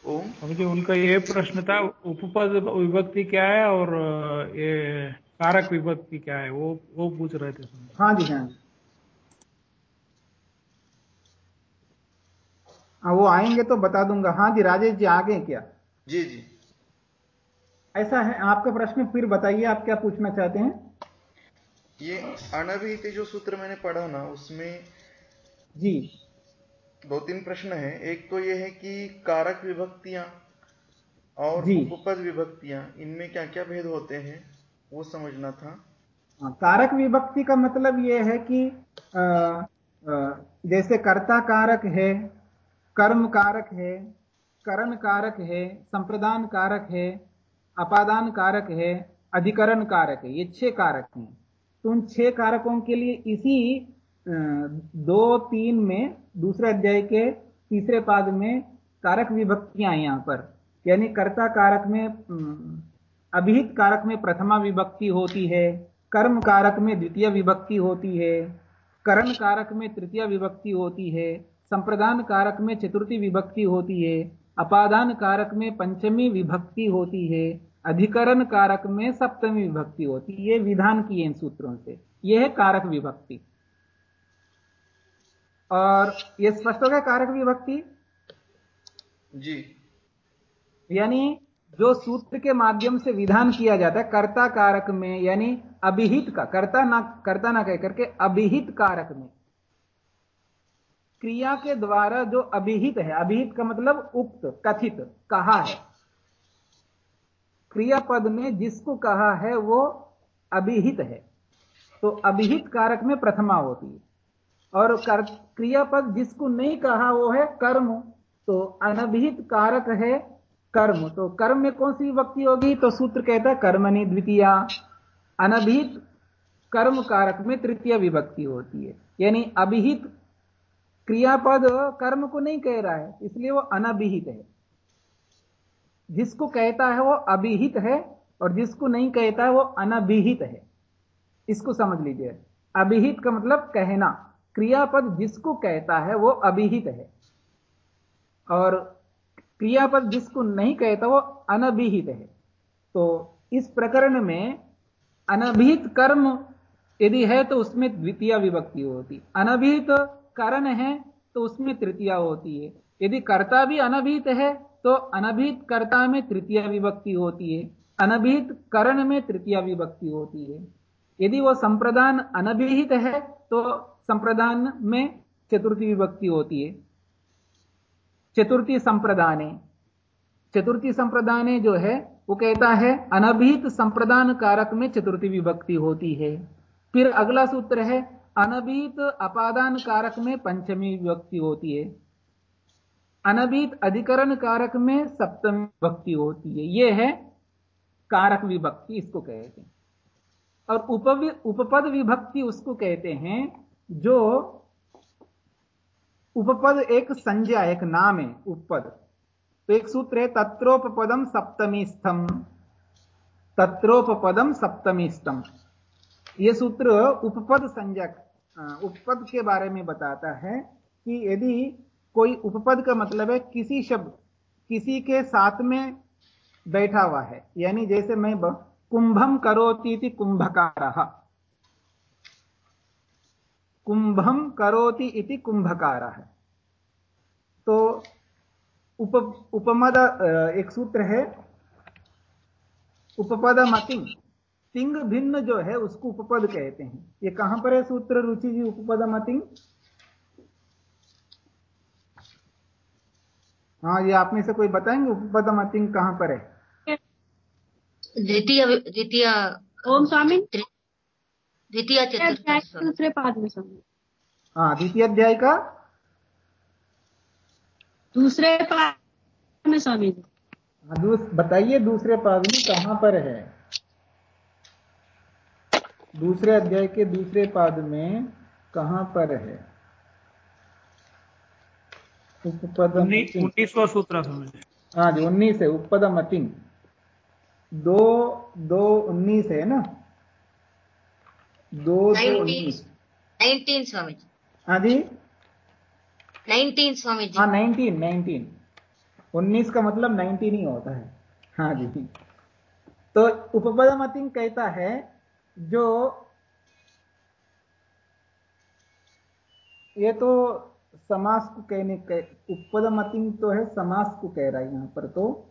ओम। जी उनका ये प्रश्न था उपपद विभक्ति क्या है और ये कारक विभक्ति क्या है? वो वो पूछ रहे थे हाँ जी हाँ जी। हाँ वो आएँगे तो बता दूँगा। हाँ जी राजेश जी आगे क्या? जी जी। ऐसा है आपका प्रश्न फिर बताइए आप क्या पूछना चाहते हैं? ये अनाभिहित जो सूत्र मैंने पढ़ा ना उसमें जी। दो तीन प्रश्न है। एक तो ये है कि कारक विभक्तियाँ और उपपद विभक्तियाँ इनमें क्या क्या भेद होते हैं वो समझना था। हाँ, कारक विभक्ति का मतलब यह है कि अ, अ, जैसे कर्ता कारक है कर्म कारक है करण कारक है संप्रदान कारक है अपादान कारक है अधिकरण कारक है ये छह कारक हैं। तो उन छह कारकों के लिए इसी दो तीन में, दूसरे अध्याय के तीसरे पाद में कारक विभक्तियाँ हैं यहाँ पर। यानी कर्ता कारक में अभिहित कारक में प्रथमा विभक्ति होती है, कर्म कारक में द्वितीय विभक्ति होती है, करण कारक में तृतीय विभक्ति होती है, संप्रदान कारक में चतुर्थी विभक्ति होती है, अपादान कारक में पंचमी विभक्ति होती है, अधिकरण कारक में सप्तमी विभक्ति होती है। ये विधान किए इन सूत्रों से। यह है कारक विभक्ति। और यह स्पष्ट हो गया कारक विभक्ति? जी। यानी जो सूत्र के माध्यम से विधान किया जाता है कर्ता कारक में यानी अभिहित का कर्ता ना कर्ता ना कह करके अभिहित कारक में। क्रिया के द्वारा जो अभिहित है अभिहित का मतलब उक्त कथित कहा है। क्रिया पद में जिसको कहा है वो अभिहित है। तो अभिहित कारक में प्रथमा होती है। और कर, क्रियापद जिसको नहीं कहा वो है कर्म। तो अनभिहित कारक है कर्म। तो कर्म में कौन सी विभक्ति होगी? तो सूत्र कहता है कर्मणि द्वितीय। अनभिहित कर्म कारक में तृतीय विभक्ति होती है। यानी अभिहित क्रियापद कर्म को नहीं कह रहा है इसलिए वो अनभिहित है। जिसको कहता है वो अभिहित है और जिसको नहीं कहता है वो अनभिहित है। इसको समझ लीजिए। अभिहित का मतलब कहना। क्रियापद जिसको कहता है, वो अभिहित है और क्रियापद जिसको नहीं कहता, वो अनभिहित है। तो इस प्रकरण में अनभिहित कर्म यदि है तो उसमें द्वितीय विभक्ति होती अनभिहित कारण है तो उसमें तृतीय होती है। यदि कर्ता भी अनभिहित है तो अनभित कर्ता में तृतीय विभक्ति होती है। अनभित करण में तृतीय विभक्ति होती है। यदि वह संप्रदान अनभिहित है तो संप्रदान में चतुर्थी विभक्ति होती है। चतुर्थी संप्रदाने चतुर्थी संप्रदाने जो है, वो कहता है अनभिहित संप्रदान कारक में चतुर्थी विभक्ति होती है। फिर अगला सूत्र है अनभिहित अपादान कारक में पंचमी विभक्ति होती है। अनभिहित अधिकरण कारक में सप्तमी विभक्ति होती है। यह है कारक विभक्ति, इसको कहते हैं। और उपपद विभक्ति उसको कहते हैं जो उपपद एक संज्ञा, एक नाम है, उपपद। तो एक सूत्र है तत्रोपदम सप्तमी स्तम तत्रोपदम सप्तमी स्तम यह सूत्र उपपद संज्ञा उपपद के बारे में बताता है कि यदि कोई उपपद का मतलब है किसी शब्द, किसी के साथ में बैठा हुआ है। यानी जैसे मैं कुंभम करोती कुंभकार। कुंभम करोति इति कुंभकार है। तो उप उपमद एक सूत्र है उपपद मतिंग तिंग भिन्न जो है उसको उपपद कहते हैं। ये कहाँ पर है सूत्र? रुचि जी उपपद मतिंग हाँ ये आप में से कोई बताएँगे? उपपद मतिंग कहाँ पर है? द्वितीय द्वितीय ओम स्वामी। द्वितीय चतुर्थ दूसरे पाद में स्वामी हाँ द्वितीय अध्याय का? दूसरे पाद में स्वामी जी। हाँ, बताइए दूसरे पाद में कहाँ पर है? दूसरे अध्याय के दूसरे पाद में कहाँ पर है? उन्नीसवा सूत्र हाँ जी उन्नीस है उपपद मतिंग दो दो उन्नीस है ना? दो नाइनटीन स्वामी जी हाँ जी? नाइनटीन स्वामी जी हाँ नाइनटीन नाइनटीन। उन्नीस का मतलब नाइनटीन ही होता है। हाँ जी। तो उपपदमतिंग कहता है जो ये तो समास को कहने कह, उपपदमतिंग तो है समास को कह रहा है यहाँ पर तो।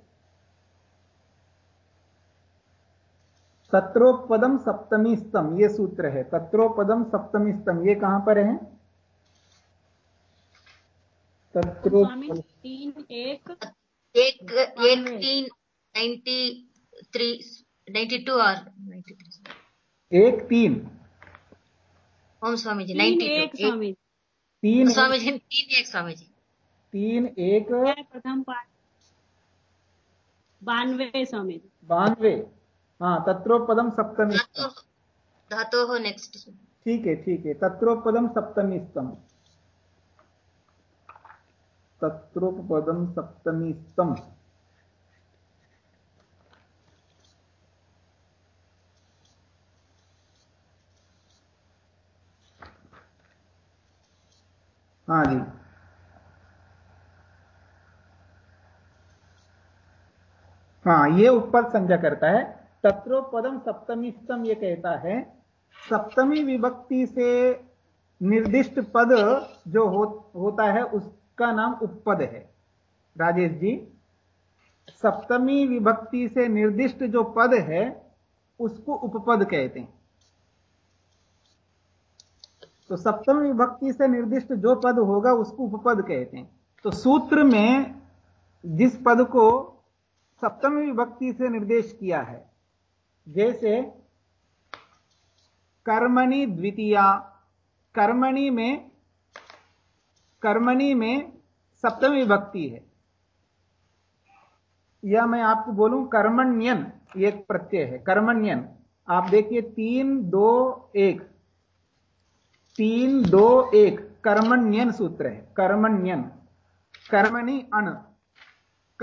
तत्रोपदम सप्तमी स्तम ये सूत्र है। तत्रोपदम सप्तमी स्तम ये कहाँ पर है? तीन एक। एक एक तीन नाइन्टी थ्री नाइन्टी टू और नाइन्टी थ्री। एक तीन। ओम स्वामी जी नाइन्टी एक स्वामी। तीन स्वामी जी तीन एक स्वामी जी तीन एक। प्रथम पाठ बानवे स्वामी जी बानवे। हाँ तत्रोपदम सप्तमी धातो हो नेक्स्ट ठीक है ठीक है। तत्रोपदम सप्तमी स्तम तत्रोपदम सप्तमी स्तम हाँ जी। हाँ ये उपपद संज्ञा करता है। तत्रोपदम सप्तमी स्तम ये कहता है सप्तमी विभक्ति से निर्दिष्ट पद जो हो, होता है उसका नाम उपपद है। राजेश जी सप्तमी विभक्ति से निर्दिष्ट जो पद है उसको उपपद कहते हैं। तो सप्तमी विभक्ति से निर्दिष्ट जो पद होगा उसको उपपद कहते हैं। तो सूत्र में जिस पद को सप्तमी विभक्ति से निर्देश किया है जैसे कर्मणि द्वितीया, कर्मणि में, कर्मणी में सप्तमी विभक्ति है। या मैं आपको बोलूँ कर्मण्यन एक प्रत्यय है, कर्मण्यन। आप देखिए, तीन, दो, एक। तीन, दो, एक, कर्मण्यन सूत्र है, कर्मण्यन। कर्मणि अण।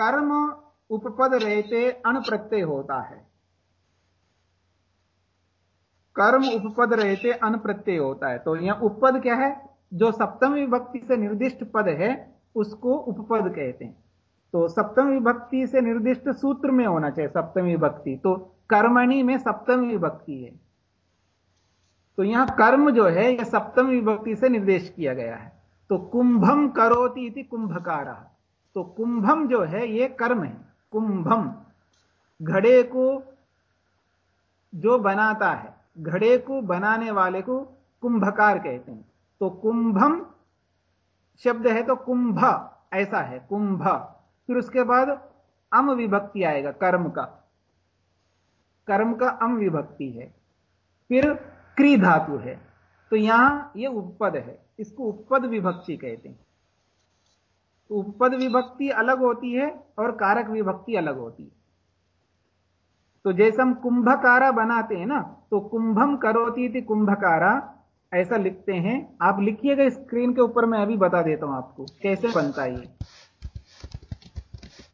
कर्म उपपद रहते अण प्रत्यय होता है। कर्म उपपद रहते अन प्रत्यय होता है। तो यहाँ उपपद क्या है? जो सप्तम विभक्ति से निर्दिष्ट पद है, उसको उपपद कहते हैं। तो सप्तम विभक्ति से निर्दिष्ट सूत्र में होना चाहिए सप्तम विभक्ति। तो कर्मणि में सप्तम विभक्ति है। तो यहाँ कर्म जो है, यह सप्तम विभक्ति से निर्देश किया गया है। तो कुंभम करोति कुंभकार। तो कुंभम जो है यह कर्म है। कुंभम, घड़े को जो बनाता है घड़े को बनाने वाले को कुंभकार कहते हैं। तो कुंभम शब्द है तो कुंभ, ऐसा है, कुंभ। फिर उसके बाद अम विभक्ति आएगा, कर्म का। कर्म का अम विभक्ति है। फिर क्री धातु है। तो यहाँ यह उपपद है। इसको उपपद विभक्ति कहते हैं। तो उपपद विभक्ति अलग होती है और कारक विभक्ति अलग होती है। तो जैसे हम कुंभकारा बनाते हैं ना तो कुंभम करोती कुंभकारा, ऐसा लिखते हैं। आप लिखिएगा स्क्रीन के ऊपर, मैं अभी बता देता हूँ आपको, कैसे बनता है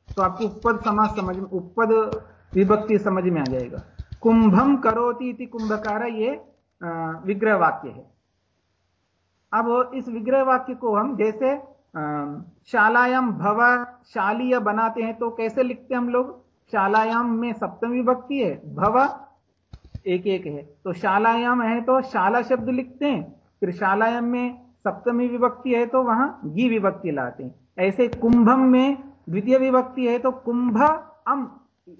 तो आपको उपपद समाज समझ में उपपद विभक्ति समझ में आ जाएगा। कुंभम करोती थी कुंभकारा, ये विग्रह वाक्य है। अब इस विग्रह वाक्य को हम जैसे शालायाम भव शालीय बनाते हैं तो कैसे लिखते हैं हम लोग? शालायाम में सप्तम विभक्ति है, भव एक एक है। तो शालायाम है तो शाला शब्द लिखते हैं, फिर शालायाम में सप्तमी विभक्ति है तो वहाँ गी विभक्ति लाते हैं। ऐसे कुंभम में द्वितीय विभक्ति है तो कुंभ अम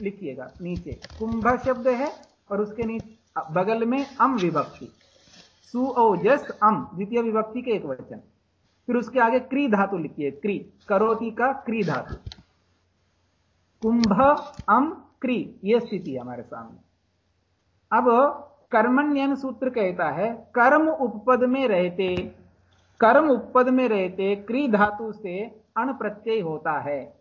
लिखिएगा नीचे। कुंभ शब्द है और उसके नीचे, बगल में अम विभक्ति। सु अम, द्वितीय विभक्ति के एक वचन। फिर उसके आगे क्री धातु लिखिए, क्री। करोति का क्री धातु। कुंभ अम क्री यह स्थिति हमारे सामने। अब कर्मण्यन सूत्र कहता है, कर्म उपपद में रहते, कर्म उपपद में रहते, क्री धातु से अण प्रत्यय होता है।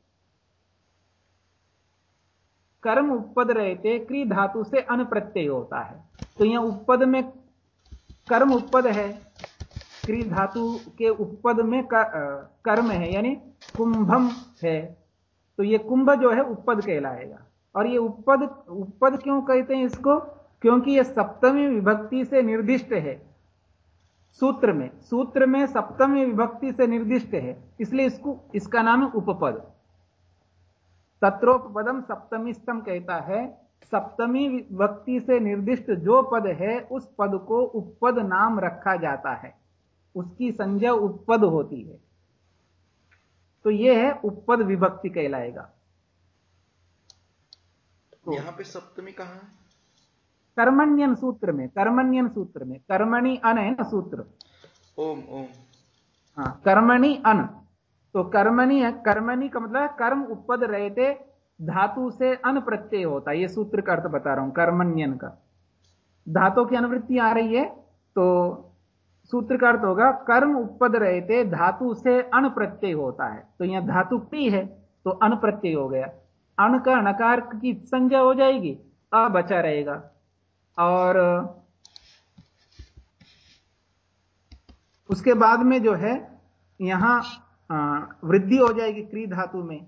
कर्म उपपद रहते, क्री धातु से अन प्रत्यय होता है। तो यह उपपद में कर्म उपपद है, क्री धातु के उपपद में कर्म है, यानी कुंभम है। तो ये कुंभ जो है, उपपद कहलाएगा। और ये उपपद उपपद क्यों कहते हैं इसको? क्योंकि यह सप्तमी विभक्ति से निर्दिष्ट है। सूत्र में सूत्र में सप्तमी विभक्ति से निर्दिष्ट है, इसलिए इसको, इसका नाम है उपपद। तत्रोपदम सप्तमी स्तम कहता है, सप्तमी विभक्ति से निर्दिष्ट जो पद है, उस पद को उपपद नाम रखा जाता है। उसकी संज्ञा उपपद होती है। तो यह है उपपद विभक्ति कहलाएगा। तो यहाँ पे सप्तमी कहाँ है? कर्मण्यन सूत्र में कर्मण्यन सूत्र में कर्मणि अन है ना सूत्र ओम ओम। हाँ कर्मणि अन। तो कर्मणि कर्मणि का मतलब कर्म उपद रहते धातु से अन प्रत्यय होता है। ये सूत्र का अर्थ बता रहा हूँ कर्मण्यन का। धातु की अनुवृत्ति आ रही है तो सूत्र का अर्थ होगा कर्म उपद रहते धातु से अन प्रत्यय होता है। तो यहाँ धातु प्री है तो अन प्रत्यय हो गया। अन का नकार की संज्ञा हो जाएगी अ बचा रहेगा। और उसके बाद में जो है यहाँ वृद्धि हो जाएगी क्री धातु में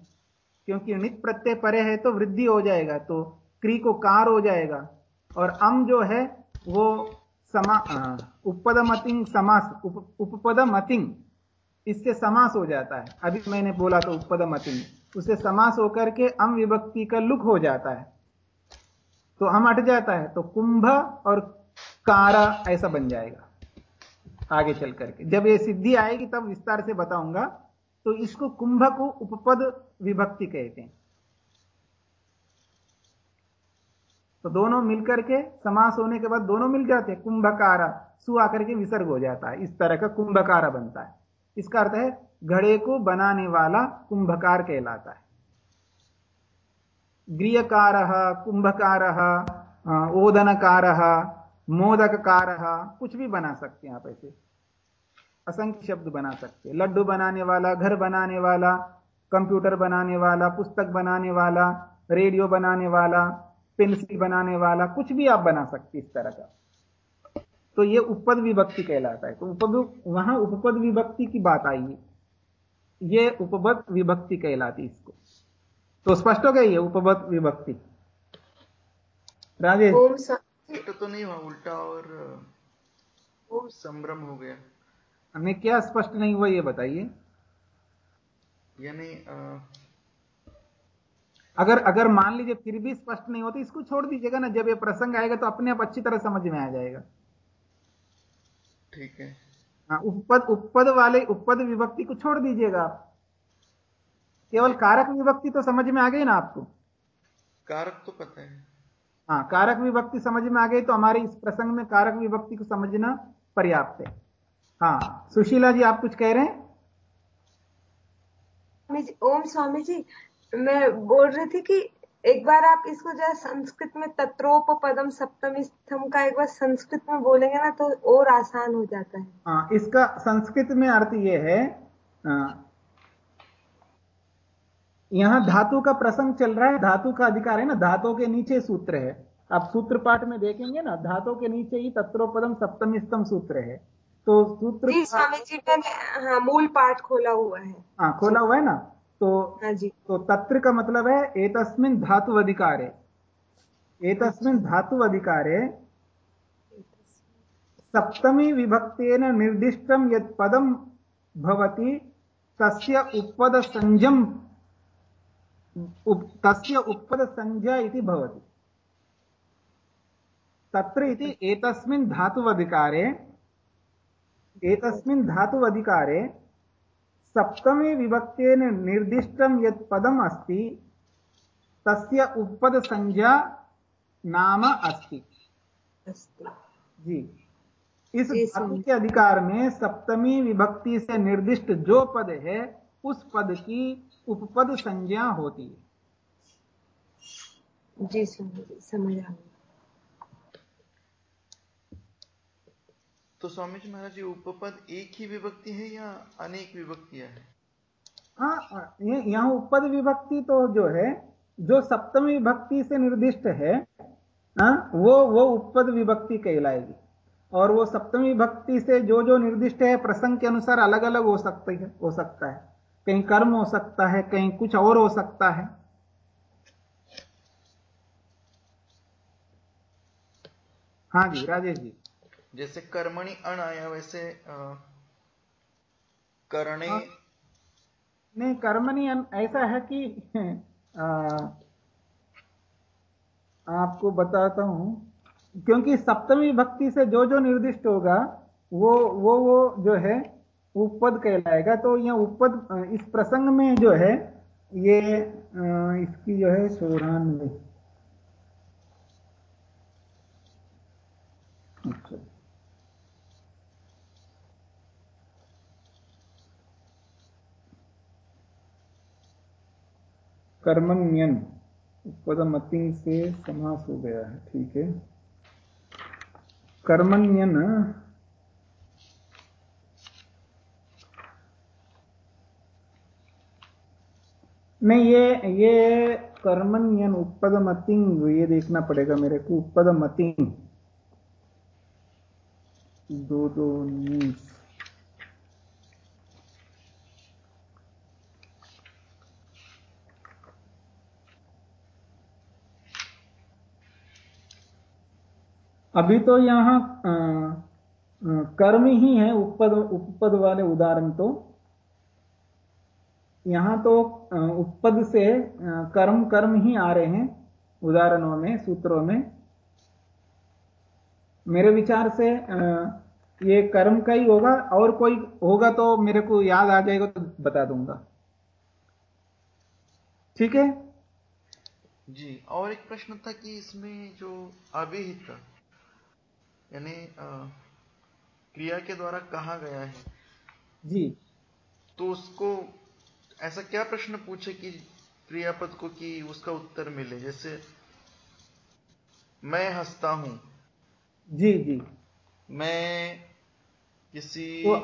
क्योंकि नित प्रत्यय परे है तो वृद्धि हो जाएगा तो क्री को कार हो जाएगा। और अम जो है वो समा उपपदमतिंग समास उप, उपपदमतिंग इससे समास हो जाता है। अभी मैंने बोला तो उपपदमतिंग उससे समास होकर के अम विभक्ति का लुक हो जाता है। तो हम हट जाता है तो कुंभ और कारा ऐसा बन जाएगा। आगे चल करके। जब ये सिद्धि आएगी, तब विस्तार से बताऊँगा। तो इसको कुंभ को उपपद विभक्ति कहते हैं। तो दोनों मिलकर के समास होने के बाद दोनों मिल जाते हैं। कुंभकारा, सु आकर के विसर्ग हो जाता है। इस तरह का कुंभकारा बनता है। इसका अर्थ है, घड़े को बनाने वाला कुंभकार कहलाता है। गृहकार कुंभकार ओदनकार, मोदककार, कुछ भी बना सकते हैं आप ऐसे। असंख्य शब्द बना सकते हैं। लड्डू बनाने वाला, घर बनाने वाला, कंप्यूटर बनाने वाला, पुस्तक बनाने वाला, रेडियो बनाने वाला, पेंसिल बनाने वाला, कुछ भी आप बना सकते इस तरह का। तो ये उपपद विभक्ति कहलाता है। तो उपद, वहाँ उपपद विभक्ति की बात आई है। ये उपपद विभक्ति कहलाती इसको। तो स्पष्ट हो गई है उपपद विभक्ति। राजेश? तो नहीं हुआ उल्टा और संभ्रम हो गया। हमें क्या स्पष्ट नहीं हुआ ये बताइए। यानी अगर अगर मान लीजिए फिर भी स्पष्ट नहीं होती इसको छोड़ दीजिएगा ना जब ये प्रसंग आएगा तो अपने आप अच्छी तरह समझ में आ जाएगा। ठीक है। हाँ उपपद उपपद वाले उपपद विभक्ति को छोड़ दीजिएगा आप। केवल कारक विभक्ति तो समझ में आ गई ना आपको? कारक तो पता है। हाँ कारक विभक्ति समझ में आ गई तो हमारे इस प्रसंग में कारक विभक्ति को समझना पर्याप्त है। हाँ सुशीला जी आप कुछ कह रहे हैं? ओम स्वामी जी मैं बोल रही थी कि एक बार आप इसको जो संस्कृत में तत्रोप पदम सप्तमी स्थम का एक बार संस्कृत में बोलेंगे ना तो और आसान हो जाता है। हाँ इसका संस्कृत में अर्थ यह है हाँ, यहाँ धातु का प्रसंग चल रहा है धातु का अधिकार है ना धातु के नीचे सूत्र है। आप सूत्र पाठ में देखेंगे ना धातु के नीचे ही तत्रोपदम सप्तमी स्तम सूत्र है। तो सूत्र जी स्वामी जी हाँ मूल पाठ खोला हुआ है। हाँ खोला हुआ है ना? तो हाँ जी। तो तत्र का मतलब है एतस्मिन धातु अधिकारे। एतस्मिन धातु अधिकारे सप्तमी विभक्तेन निर्दिष्टम यत् पदम भवति तस्य उपपद संजम तस्य उपपद संज्ञा इति भवति। तत्र इति एतस्मिन् धातुवधिकारे एतस्मिन् धातुवधिकारे सप्तमी विभक्तेन निर्दिष्टं यत् पदम् अस्ति तस्य उपपदसंज्ञा नाम अस्ति। जी। इस धातु के अधिकार में सप्तमी विभक्ति से निर्दिष्ट जो पद है उस पद की उपपद संज्ञा होती है। जी स्वामी समझ आ तो स्वामी जी महाराज ये उपपद एक ही विभक्ति है या अनेक विभक्तियाँ हैं? हाँ यहाँ उपपद विभक्ति तो जो है जो सप्तमी विभक्ति से निर्दिष्ट है हाँ, वो वो उपपद विभक्ति कहलाएगी। और वो सप्तमी विभक्ति से जो जो निर्दिष्ट है प्रसंग के अनुसार अलग अलग हो सकती है हो सकता है। कहीं कर्म हो सकता है कहीं कुछ और हो सकता है हाँ जी राजेश जी जैसे कर्मणि अण आया वैसे करणे हाँ। नहीं कर्मणि अन- ऐसा है कि आ, आपको बताता हूँ क्योंकि सप्तमी भक्ति से जो जो निर्दिष्ट होगा वो वो वो जो है उपपद कहलाएगा तो यह उपपद इस प्रसंग में जो है, ये इसकी जो है चौरानवे अच्छा। कर्मण्यन पदमति से समास हो गया है, ठीक है। कर्मण्यन नहीं ये ये कर्मण्यन मतिंग ये देखना पड़ेगा मेरे को उपदमति दो दो, उन्नीस। अभी तो यहाँ कर्म ही है उपपद उपपद वाले उदाहरण तो। यहाँ तो उपपद से कर्म कर्म ही आ रहे हैं उदाहरणों में सूत्रों में। मेरे विचार से ये कर्म का ही होगा और कोई होगा तो मेरे को याद आ जाएगा तो बता दूँगा। ठीक है? जी और एक प्रश्न था कि इसमें जो अविहित यानी क्रिया के द्वारा कहा गया है जी। तो उसको ऐसा क्या प्रश्न पूछे कि क्रियापद को कि उसका उत्तर मिले? जैसे मैं हंसता हूँ। जी जी। मैं किसी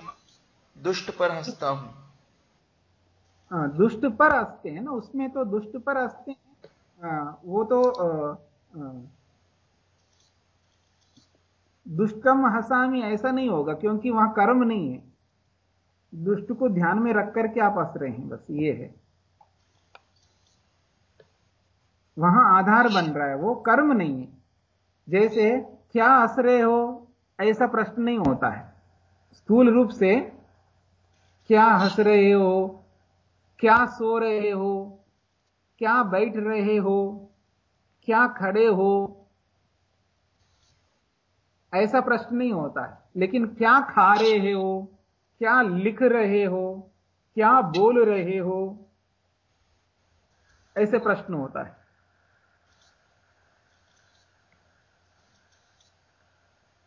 दुष्ट पर हंसता हूँ। हाँ दुष्ट पर हँसते हैं ना उसमें तो दुष्ट पर हँसते हैं। हाँ, वो तो अ, अ, दुष्टम हसामी ऐसा नहीं होगा क्योंकि वहाँ कर्म नहीं है। दुष्ट को ध्यान में रख करके आप हंस रहे हैं, बस ये है। वहाँ आधार बन रहा है, वो कर्म नहीं है। जैसे क्या हंस रहे हो, ऐसा प्रश्न नहीं होता है। स्थूल रूप से क्या हंस रहे हो, क्या सो रहे हो, क्या बैठ रहे हो, क्या खड़े हो, ऐसा प्रश्न नहीं होता है। लेकिन क्या खा रहे हो क्या लिख रहे हो? क्या बोल रहे हो? ऐसे प्रश्न होता है।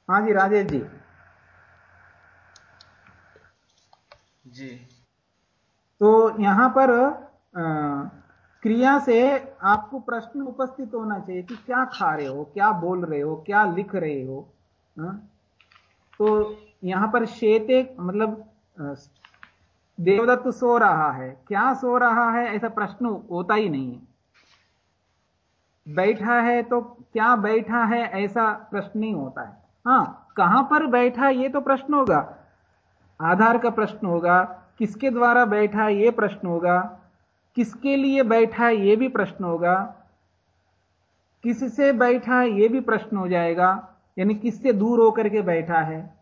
हाँ जी राजेश जी। जी। तो यहाँ पर आ, क्रिया से आपको प्रश्न उपस्थित होना चाहिए कि क्या खा रहे हो क्या बोल रहे हो क्या लिख रहे हो हा? तो यहाँ पर शेते मतलब देवदत्त सो रहा है। क्या सो रहा है? ऐसा प्रश्न होता ही नहीं है। बैठा है तो क्या बैठा है? ऐसा प्रश्न नहीं होता है। हाँ, कहाँ पर बैठा ये तो प्रश्न होगा। आधार का प्रश्न होगा। किसके द्वारा बैठा ये प्रश्न होगा। किसके लिए बैठा ये भी प्रश्न होगा। किससे बैठा ये भी प्रश्न हो जाएगा। यानी किससे दूर होकर के बैठा है।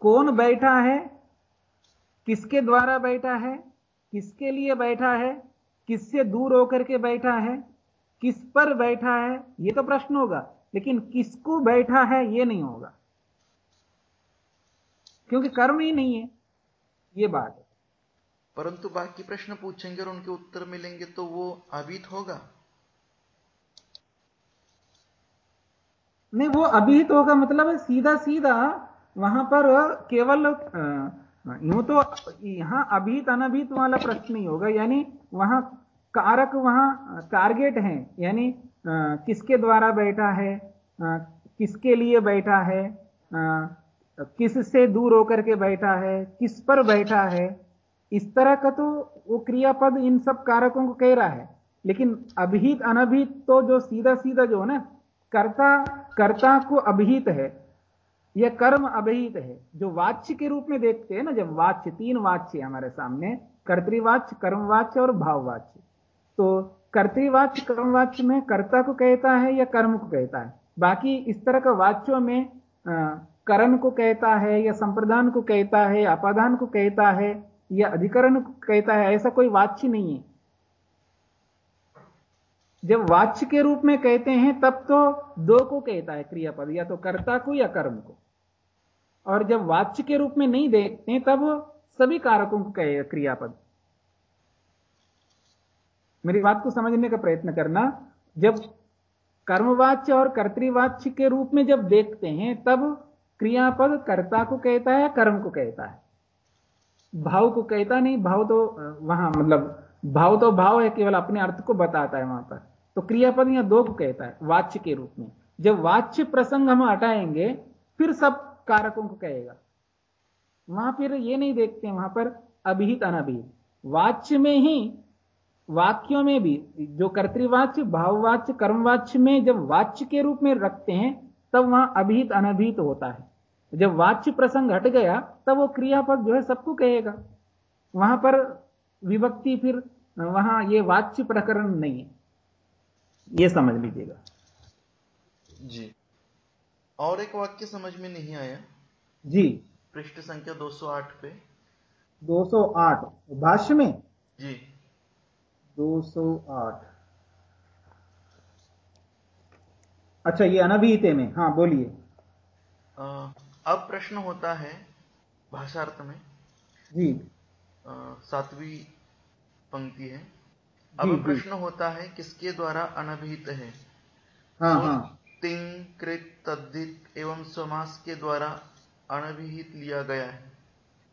कौन बैठा है? किसके द्वारा बैठा है? किसके लिए बैठा है? किससे दूर होकर के बैठा है? किस पर बैठा है? यह तो प्रश्न होगा लेकिन किसको बैठा है यह नहीं होगा। क्योंकि कर्म ही नहीं है यह बात है। परंतु बाकी प्रश्न पूछेंगे और उनके उत्तर मिलेंगे तो वो अभीत होगा। नहीं वो अभीत होगा मतलब सीधा सीधा वहाँ पर केवल यूँ तो यहाँ अभीत अनभीत वाला प्रश्न नहीं होगा, यानी वहाँ कारक, वहाँ टारगेट है, यानी किसके द्वारा बैठा है किसके लिए बैठा है किससे दूर होकर के बैठा है, किस पर बैठा है, इस तरह का तो वो क्रियापद इन सब कारकों को कह रहा है। लेकिन अभिहित अनभिहित तो जो सीधा सीधा जो है ना, कर्ता कर्ता को अभिहित है यह कर्म अभिहित है। जो वाच्य के रूप में देखते हैं ना, जब वाच्य, तीन वाच्य हमारे सामने, कर्तवाच्य, कर्मवाच्य और भाववाच्य। तो कर्तवाच्य, कर्मवाच्य में कर्ता को कहता है या कर्म को कहता है? बाकी इस तरह का वाच्यों में करण को कहता है या संप्रदान को कहता है अपादान को कहता है या अधिकरण को कहता है, ऐसा कोई वाच्य नहीं है। जब वाच्य के रूप में कहते हैं, तब तो दो को कहता है क्रियापद, या तो कर्ता को या कर्म को। और जब वाच्य के रूप में नहीं देखते तब सभी कारकों को कहे क्रियापद। मेरी बात को समझने का प्रयत्न करना। जब कर्मवाच्य और कर्तवाच्य के रूप में जब देखते हैं, तब क्रियापद कर्ता को कहता है कर्म को कहता है? भाव को कहता नहीं, भाव तो वहाँ मतलब भाव तो भाव है, केवल अपने अर्थ को बताता है वहाँ पर। तो क्रियापद या दो को कहता है, वाच्य के रूप में। जब वाच्य प्रसंग हम हटाएँगे, फिर सब कारकों को कहेगा। वहाँ फिर ये नहीं देखते वहाँ पर अभिहित अनभिहित। वाच्य में ही, वाक्यों में भी, जो कर्तवाच्य, भाववाच्य, कर्मवाच्य में जब वाच्य के रूप में रखते हैं, तब वहाँ अभिहित अनभिहित होता है। जब वाच्य प्रसंग हट गया, तब वो क्रियापद जो है सबको कहेगा। वहाँ पर विभक्ति फिर, वहाँ ये वाच्य प्रकरण नहीं है। ये समझ लीजिएगा। जी। और एक वाक्य समझ में नहीं आया। जी। पृष्ठ संख्या 208 पे। 208 भाष्य में? जी। 208 अच्छा ये अनभिहित में। हाँ बोलिए। अब प्रश्न होता है भाषार्थ में। जी। सातवीं पंक्ति है। अब प्रश्न होता है किसके द्वारा अनभिहित है? हाँ so, हाँ। तिंग कृत तद्धित एवं समास के द्वारा अनभिहित लिया गया है।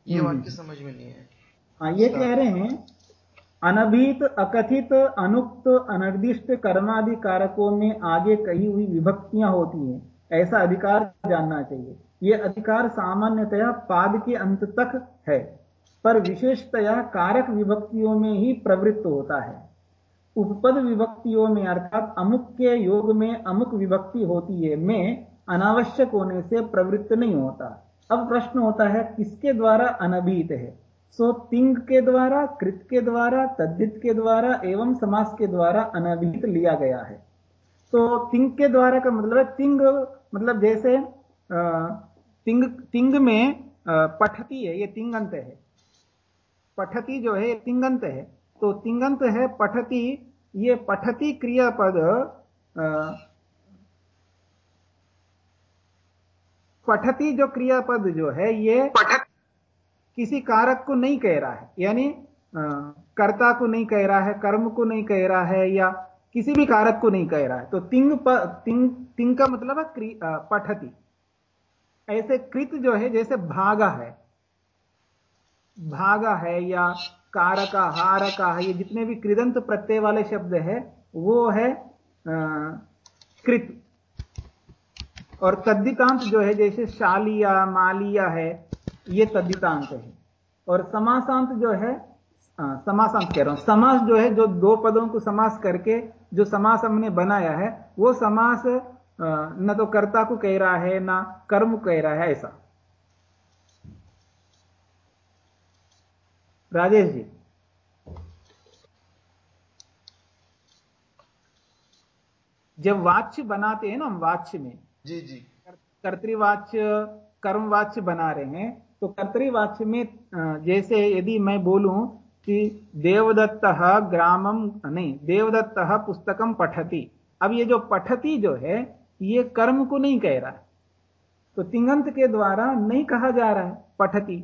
ये हम्म। वाक्य समझ में नहीं है। हाँ ये कह रहे हैं अनभित अकथित अनुक्त अनिर्दिष्ट कर्मादि कारकों में आगे कही हुई विभक्तियाँ होती हैं। ऐसा अधिकार जानना चाहिए। यह अधिकार सामान्यतया पाद के अंत तक है पर विशेषतया कारक विभक्तियों में ही प्रवृत्त होता है। उपपद विभक्तियों में अर्थात अमुक के योग में अमुक विभक्ति होती है, में अनावश्यक होने से प्रवृत्त नहीं होता। अब प्रश्न होता है, किसके द्वारा अनभिहित है? सो, तिंग के द्वारा, कृत के द्वारा, तद्धित के द्वारा एवं समास के द्वारा अनभिहित लिया गया है। तो तिंग के द्वारा का मतलब है, तिंग मतलब जैसे तिंग तिंग में पठती है, ये तिंगंत है। पठती जो है, ये तिंगंत है। तो तिंगंत है पठती ये पठती क्रियापद पठती जो क्रियापद जो है ये किसी कारक को नहीं कह रहा है यानी कर्ता को नहीं कह रहा है कर्म को नहीं कह रहा है या किसी भी कारक को नहीं कह रहा है तो तिंग प, तिंग तिंग का मतलब है पठती। ऐसे कृत जो है जैसे भागा है भागा है या कारका, हारका, ये जितने भी कृदंत प्रत्यय वाले शब्द है, वो है कृत। और तद्दितांत जो है, जैसे शालिया, मालिया है, ये तद्दितांत है। और समासांत जो है समासांत कह रहा हूँ, समास जो है, जो दो पदों को समास करके, जो समास हमने बनाया है, वो समास न तो कर्ता को कह रहा है, ना कर्म कह रहा है, ऐसा। राजेश जी। जब वाच्य बनाते हैं ना हम वाच्य में जी जी। कर्तवाच्य कर्मवाच्य बना रहे हैं तो कर्तवाच्य में जैसे यदि मैं बोलूँ कि देवदत्त ग्रामम नहीं देवदत्त पुस्तकम पठती। अब ये जो पठती जो है ये कर्म को नहीं कह रहा। तो तिंगंत के द्वारा नहीं कहा जा रहा है पठती।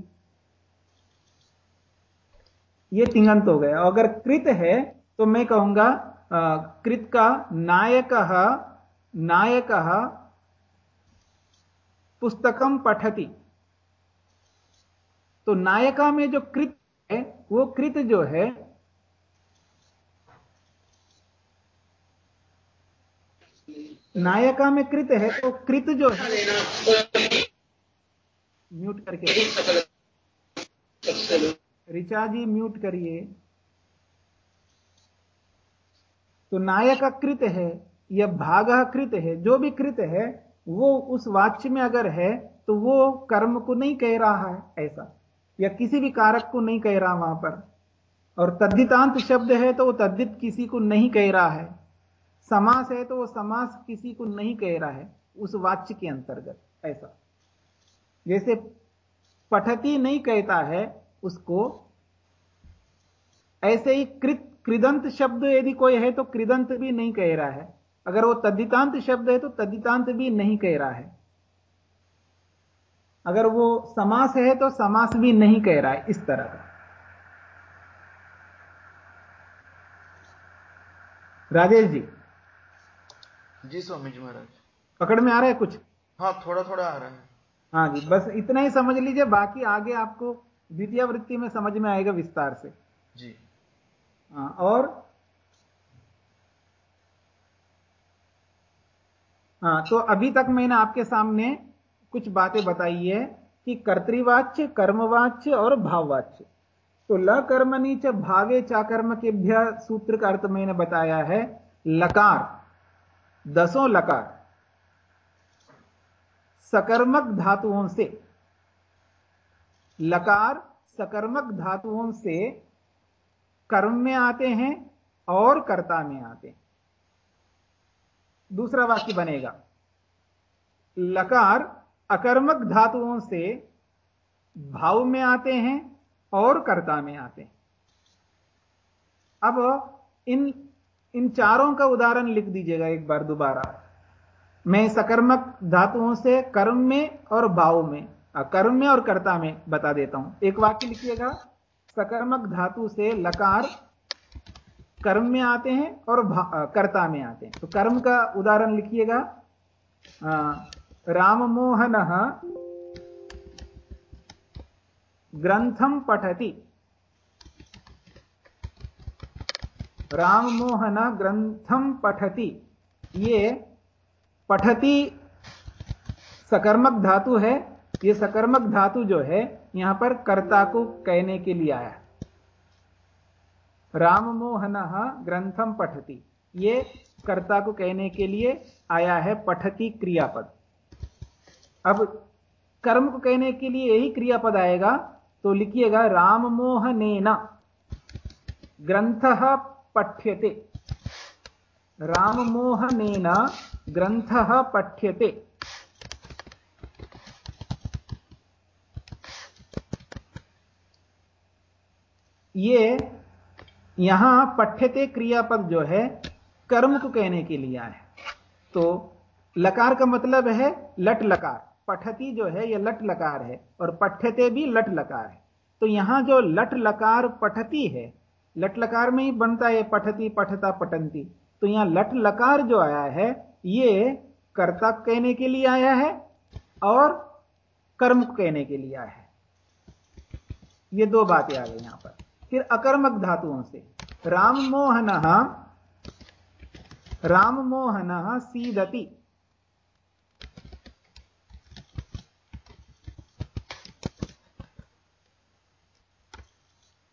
ये तिंगंत हो गया। अगर कृत है तो मैं कहूँगा कृत का नायक नायक पुस्तकम पठती। तो नायका में जो कृत है, वो कृत जो है, नायका में कृत है तो कृत जो है, म्यूट करके। ऋचा जी म्यूट करिए। तो नायक कृत है, या भाग कृत है, जो भी कृत है, वो उस वाच्य में अगर है तो वो कर्म को नहीं कह रहा है, ऐसा। या किसी भी कारक को नहीं कह रहा वहाँ पर। और तद्दितांत शब्द है तो वो तद्दित किसी को नहीं कह रहा है। समास है तो वो समास किसी को नहीं कह रहा है, उस वाच्य के अंतर्गत, ऐसा। जैसे पठती नहीं कहता है उसको ऐसे ही कृत कृदंत शब्द यदि कोई है तो कृदंत भी नहीं कह रहा है। अगर वो तद्दितांत शब्द है तो तद्दितांत भी नहीं कह रहा है। अगर वो समास है तो समास भी नहीं कह रहा है इस तरह का। राजेश जी। जी स्वामी जी महाराज। पकड़ में आ रहा है कुछ? हाँ थोड़ा थोड़ा आ रहा है। हाँ जी बस इतना ही समझ लीजिए बाकी आगे आपको द्वितीय वृत्ति में समझ में आएगा विस्तार से। जी। हाँ और हाँ तो अभी तक मैंने आपके सामने कुछ बातें बताई है कि कर्तवाच्य कर्मवाच्य और भाववाच्य। तो ल कर्मणी च भावे चाकर्म के सूत्र का अर्थ मैंने बताया है लकार। दसों लकार। सकर्मक धातुओं से। लकार सकर्मक धातुओं से कर्म में आते हैं और कर्ता में आते हैं। दूसरा वाक्य बनेगा। लकार अकर्मक धातुओं से भाव में आते हैं और कर्ता में आते हैं। अब इन इन चारों का उदाहरण लिख दीजिएगा एक बार दोबारा। मैं सकर्मक धातुओं से कर्म में और भाव में कर्म में और कर्ता में बता देता हूँ। एक वाक्य लिखिएगा, सकर्मक धातु से लकार कर्म में आते हैं और कर्ता में आते हैं। तो कर्म का उदाहरण लिखिएगा राममोहन ग्रंथम पठति। राममोहन ग्रंथम पठति। ये पठति सकर्मक धातु है ये सकर्मक धातु जो है, यहाँ पर कर्ता को कहने के लिए आया। राममोहन ग्रंथम पठती। ये कर्ता को कहने के लिए आया है पठती क्रियापद। अब कर्म को कहने के लिए यही क्रियापद आएगा तो लिखिएगा राम मोहनेना। ग्रंथ पठ्यते। राम मोहनेना ग्रंथ पठ्यते। ये यहाँ पठ्यते क्रियापद जो है, कर्म को कहने के लिए आए तो लकार का मतलब है लट लकार। पठती जो है यह लट लकार है, और पठ्यते भी लट लकार है। तो यहाँ जो लट लकार पठती है, लट लकार में ही बनता है पठती, पठता पटंती तो यहाँ लट लकार जो आया है, ये कर्ता कहने के लिए आया है, और कर्म कहने के लिए आया है। ये दो बातें आ गई यहाँ पर। फिर अकर्मक धातुओं से। राम मोहन राम मोहन सीदति।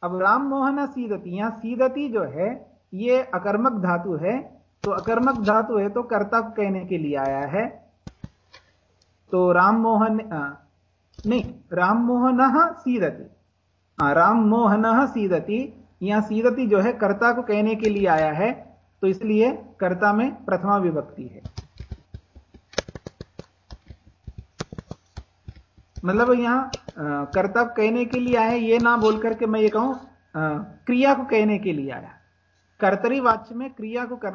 अब राम मोहन सीदती, यहाँ सीदती जो है, ये अकर्मक धातु है तो अकर्मक धातु है तो कर्ता कहने के लिए आया है। तो राम मोहन नहीं, राम मोहन सीदती। राम मोहन सीदती। यहाँ सीदती जो है कर्ता को कहने के लिए आया है तो इसलिए कर्ता में प्रथमा विभक्ति है। मतलब यहाँ कर्ता को कहने के लिए आया ये ना बोल करके मैं ये कहूँ क्रिया को कहने के लिए आया। कर्तरी वाच्य में क्रिया को कर,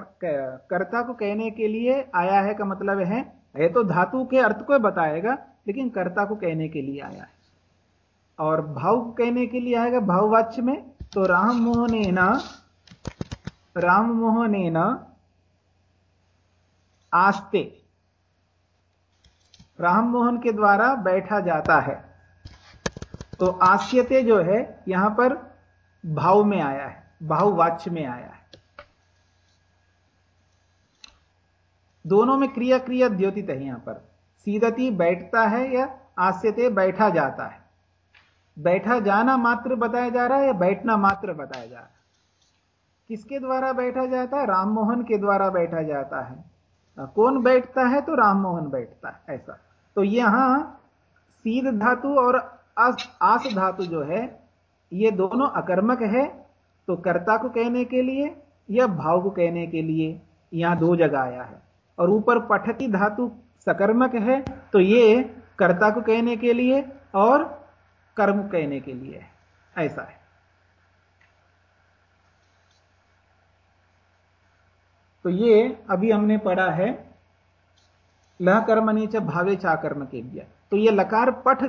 कर्ता को कहने के लिए आया है का मतलब है ये तो धातु के अर्थ को बताएगा लेकिन कर्ता को कहने के लिए आया है। और भाव कहने के लिए आएगा भाववाच्य में तो राम मोहन राम मोहन आस्ते। राम मोहन के द्वारा बैठा जाता है। तो आस्यते जो है, यहाँ पर भाव में आया है, भाववाच्य में आया है। दोनों में क्रिया क्रिया द्योतित है यहाँ पर। सीधती बैठता है या आस्यते बैठा जाता है। बैठा जाना मात्र बताया जा रहा है या बैठना मात्र बताया जा रहा है? किसके द्वारा बैठा जाता है? राममोहन के द्वारा बैठा जाता है। कौन बैठता है? तो राममोहन बैठता है ऐसा। तो यहाँ सीध धातु और आस, आस धातु जो है ये दोनों अकर्मक है तो कर्ता को कहने के लिए या भाव को कहने के लिए? यहाँ दो जगह आया है। और ऊपर पठती धातु सकर्मक है तो ये कर्ता को कहने के लिए और कर्म कहने के लिए है। ऐसा है। तो ये अभी हमने पढ़ा है, लह कर्म नीचे भावे चा कर्म के दिया तो ये लकार पठ,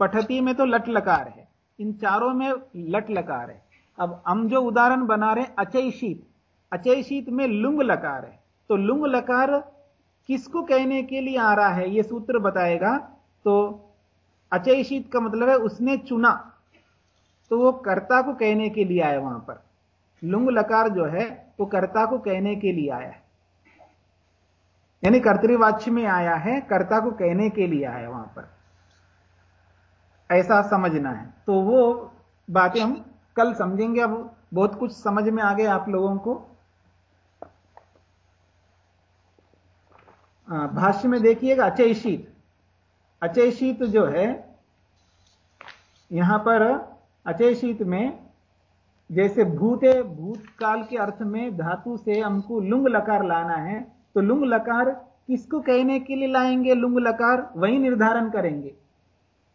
पठती में तो लट लकार है। इन चारों में लट लकार है। अब हम जो उदाहरण बना रहे अचय शीत। अचय शीत में लुंग लकार है। तो लुंग लकार किसको कहने के लिए आ रहा है यह सूत्र बताएगा। तो अचयशीत का मतलब है उसने चुना। तो वो कर्ता को कहने के लिए आया वहाँ पर। लुंग लकार जो है, वो कर्ता को कहने के लिए आया है। यानी कर्तवाच्य में आया है, कर्ता को कहने के लिए आया वहाँ पर। ऐसा समझना है। तो वो बातें हम कल समझेंगे। अब बहुत कुछ समझ में आ गए आप लोगों को। भाष्य में देखिएगा, अचय शीत। अचय शीत जो है, यहाँ पर अचय शीत में जैसे भूते, भूतकाल के अर्थ में धातु से हमको लुंग लकार लाना है तो लुंग लकार किसको कहने के लिए लाएँगे? लुंग लकार वही निर्धारण करेंगे।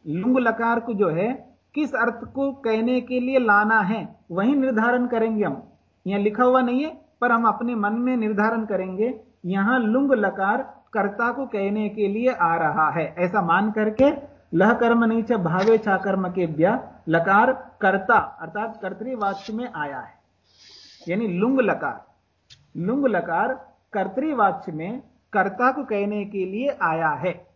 लुंग लकार को जो है, किस अर्थ को कहने के लिए लाना है, वही निर्धारण करेंगे हम। यहाँ लिखा हुआ नहीं है, पर हम अपने मन में निर्धारण करेंगे, यहाँ लुंग लकार कर्ता को कहने के लिए आ रहा है। ऐसा मान करके लह कर्म नीचे भावे छा कर्म के व्या लकार कर्ता अर्थात कर्तवाच्य में आया है। यानी लुंग लकार। लुंग लकार कर्तवाच्य में कर्ता को कहने के लिए आया है।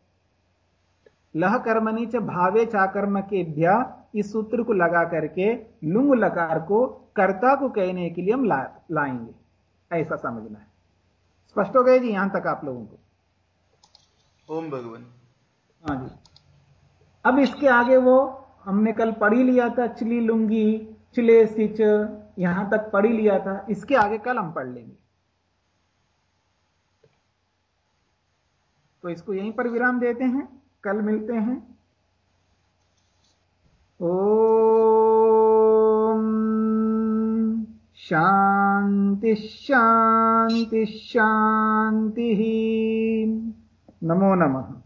लह कर्म नीचे भावे चाकर्म के भ्या इस सूत्र को लगा करके लुंग लकार को कर्ता को कहने के लिए हम ला, लाएँगे। ऐसा समझना है। स्पष्ट हो गए जी? यहाँ तक आप लोगों को। ओम भगवान। हाँ जी। अब इसके आगे वो, हमने कल पढ़ी लिया था, चिली लुंगी, चिले सिच, यहाँ तक पढ़ी लिया था, इसके आगे कल हम पढ़ लेंगे। तो इसको यहीं पर विराम देते हैं, कल मिलते हैं। ओ शांति शांति शांति नमो नमः।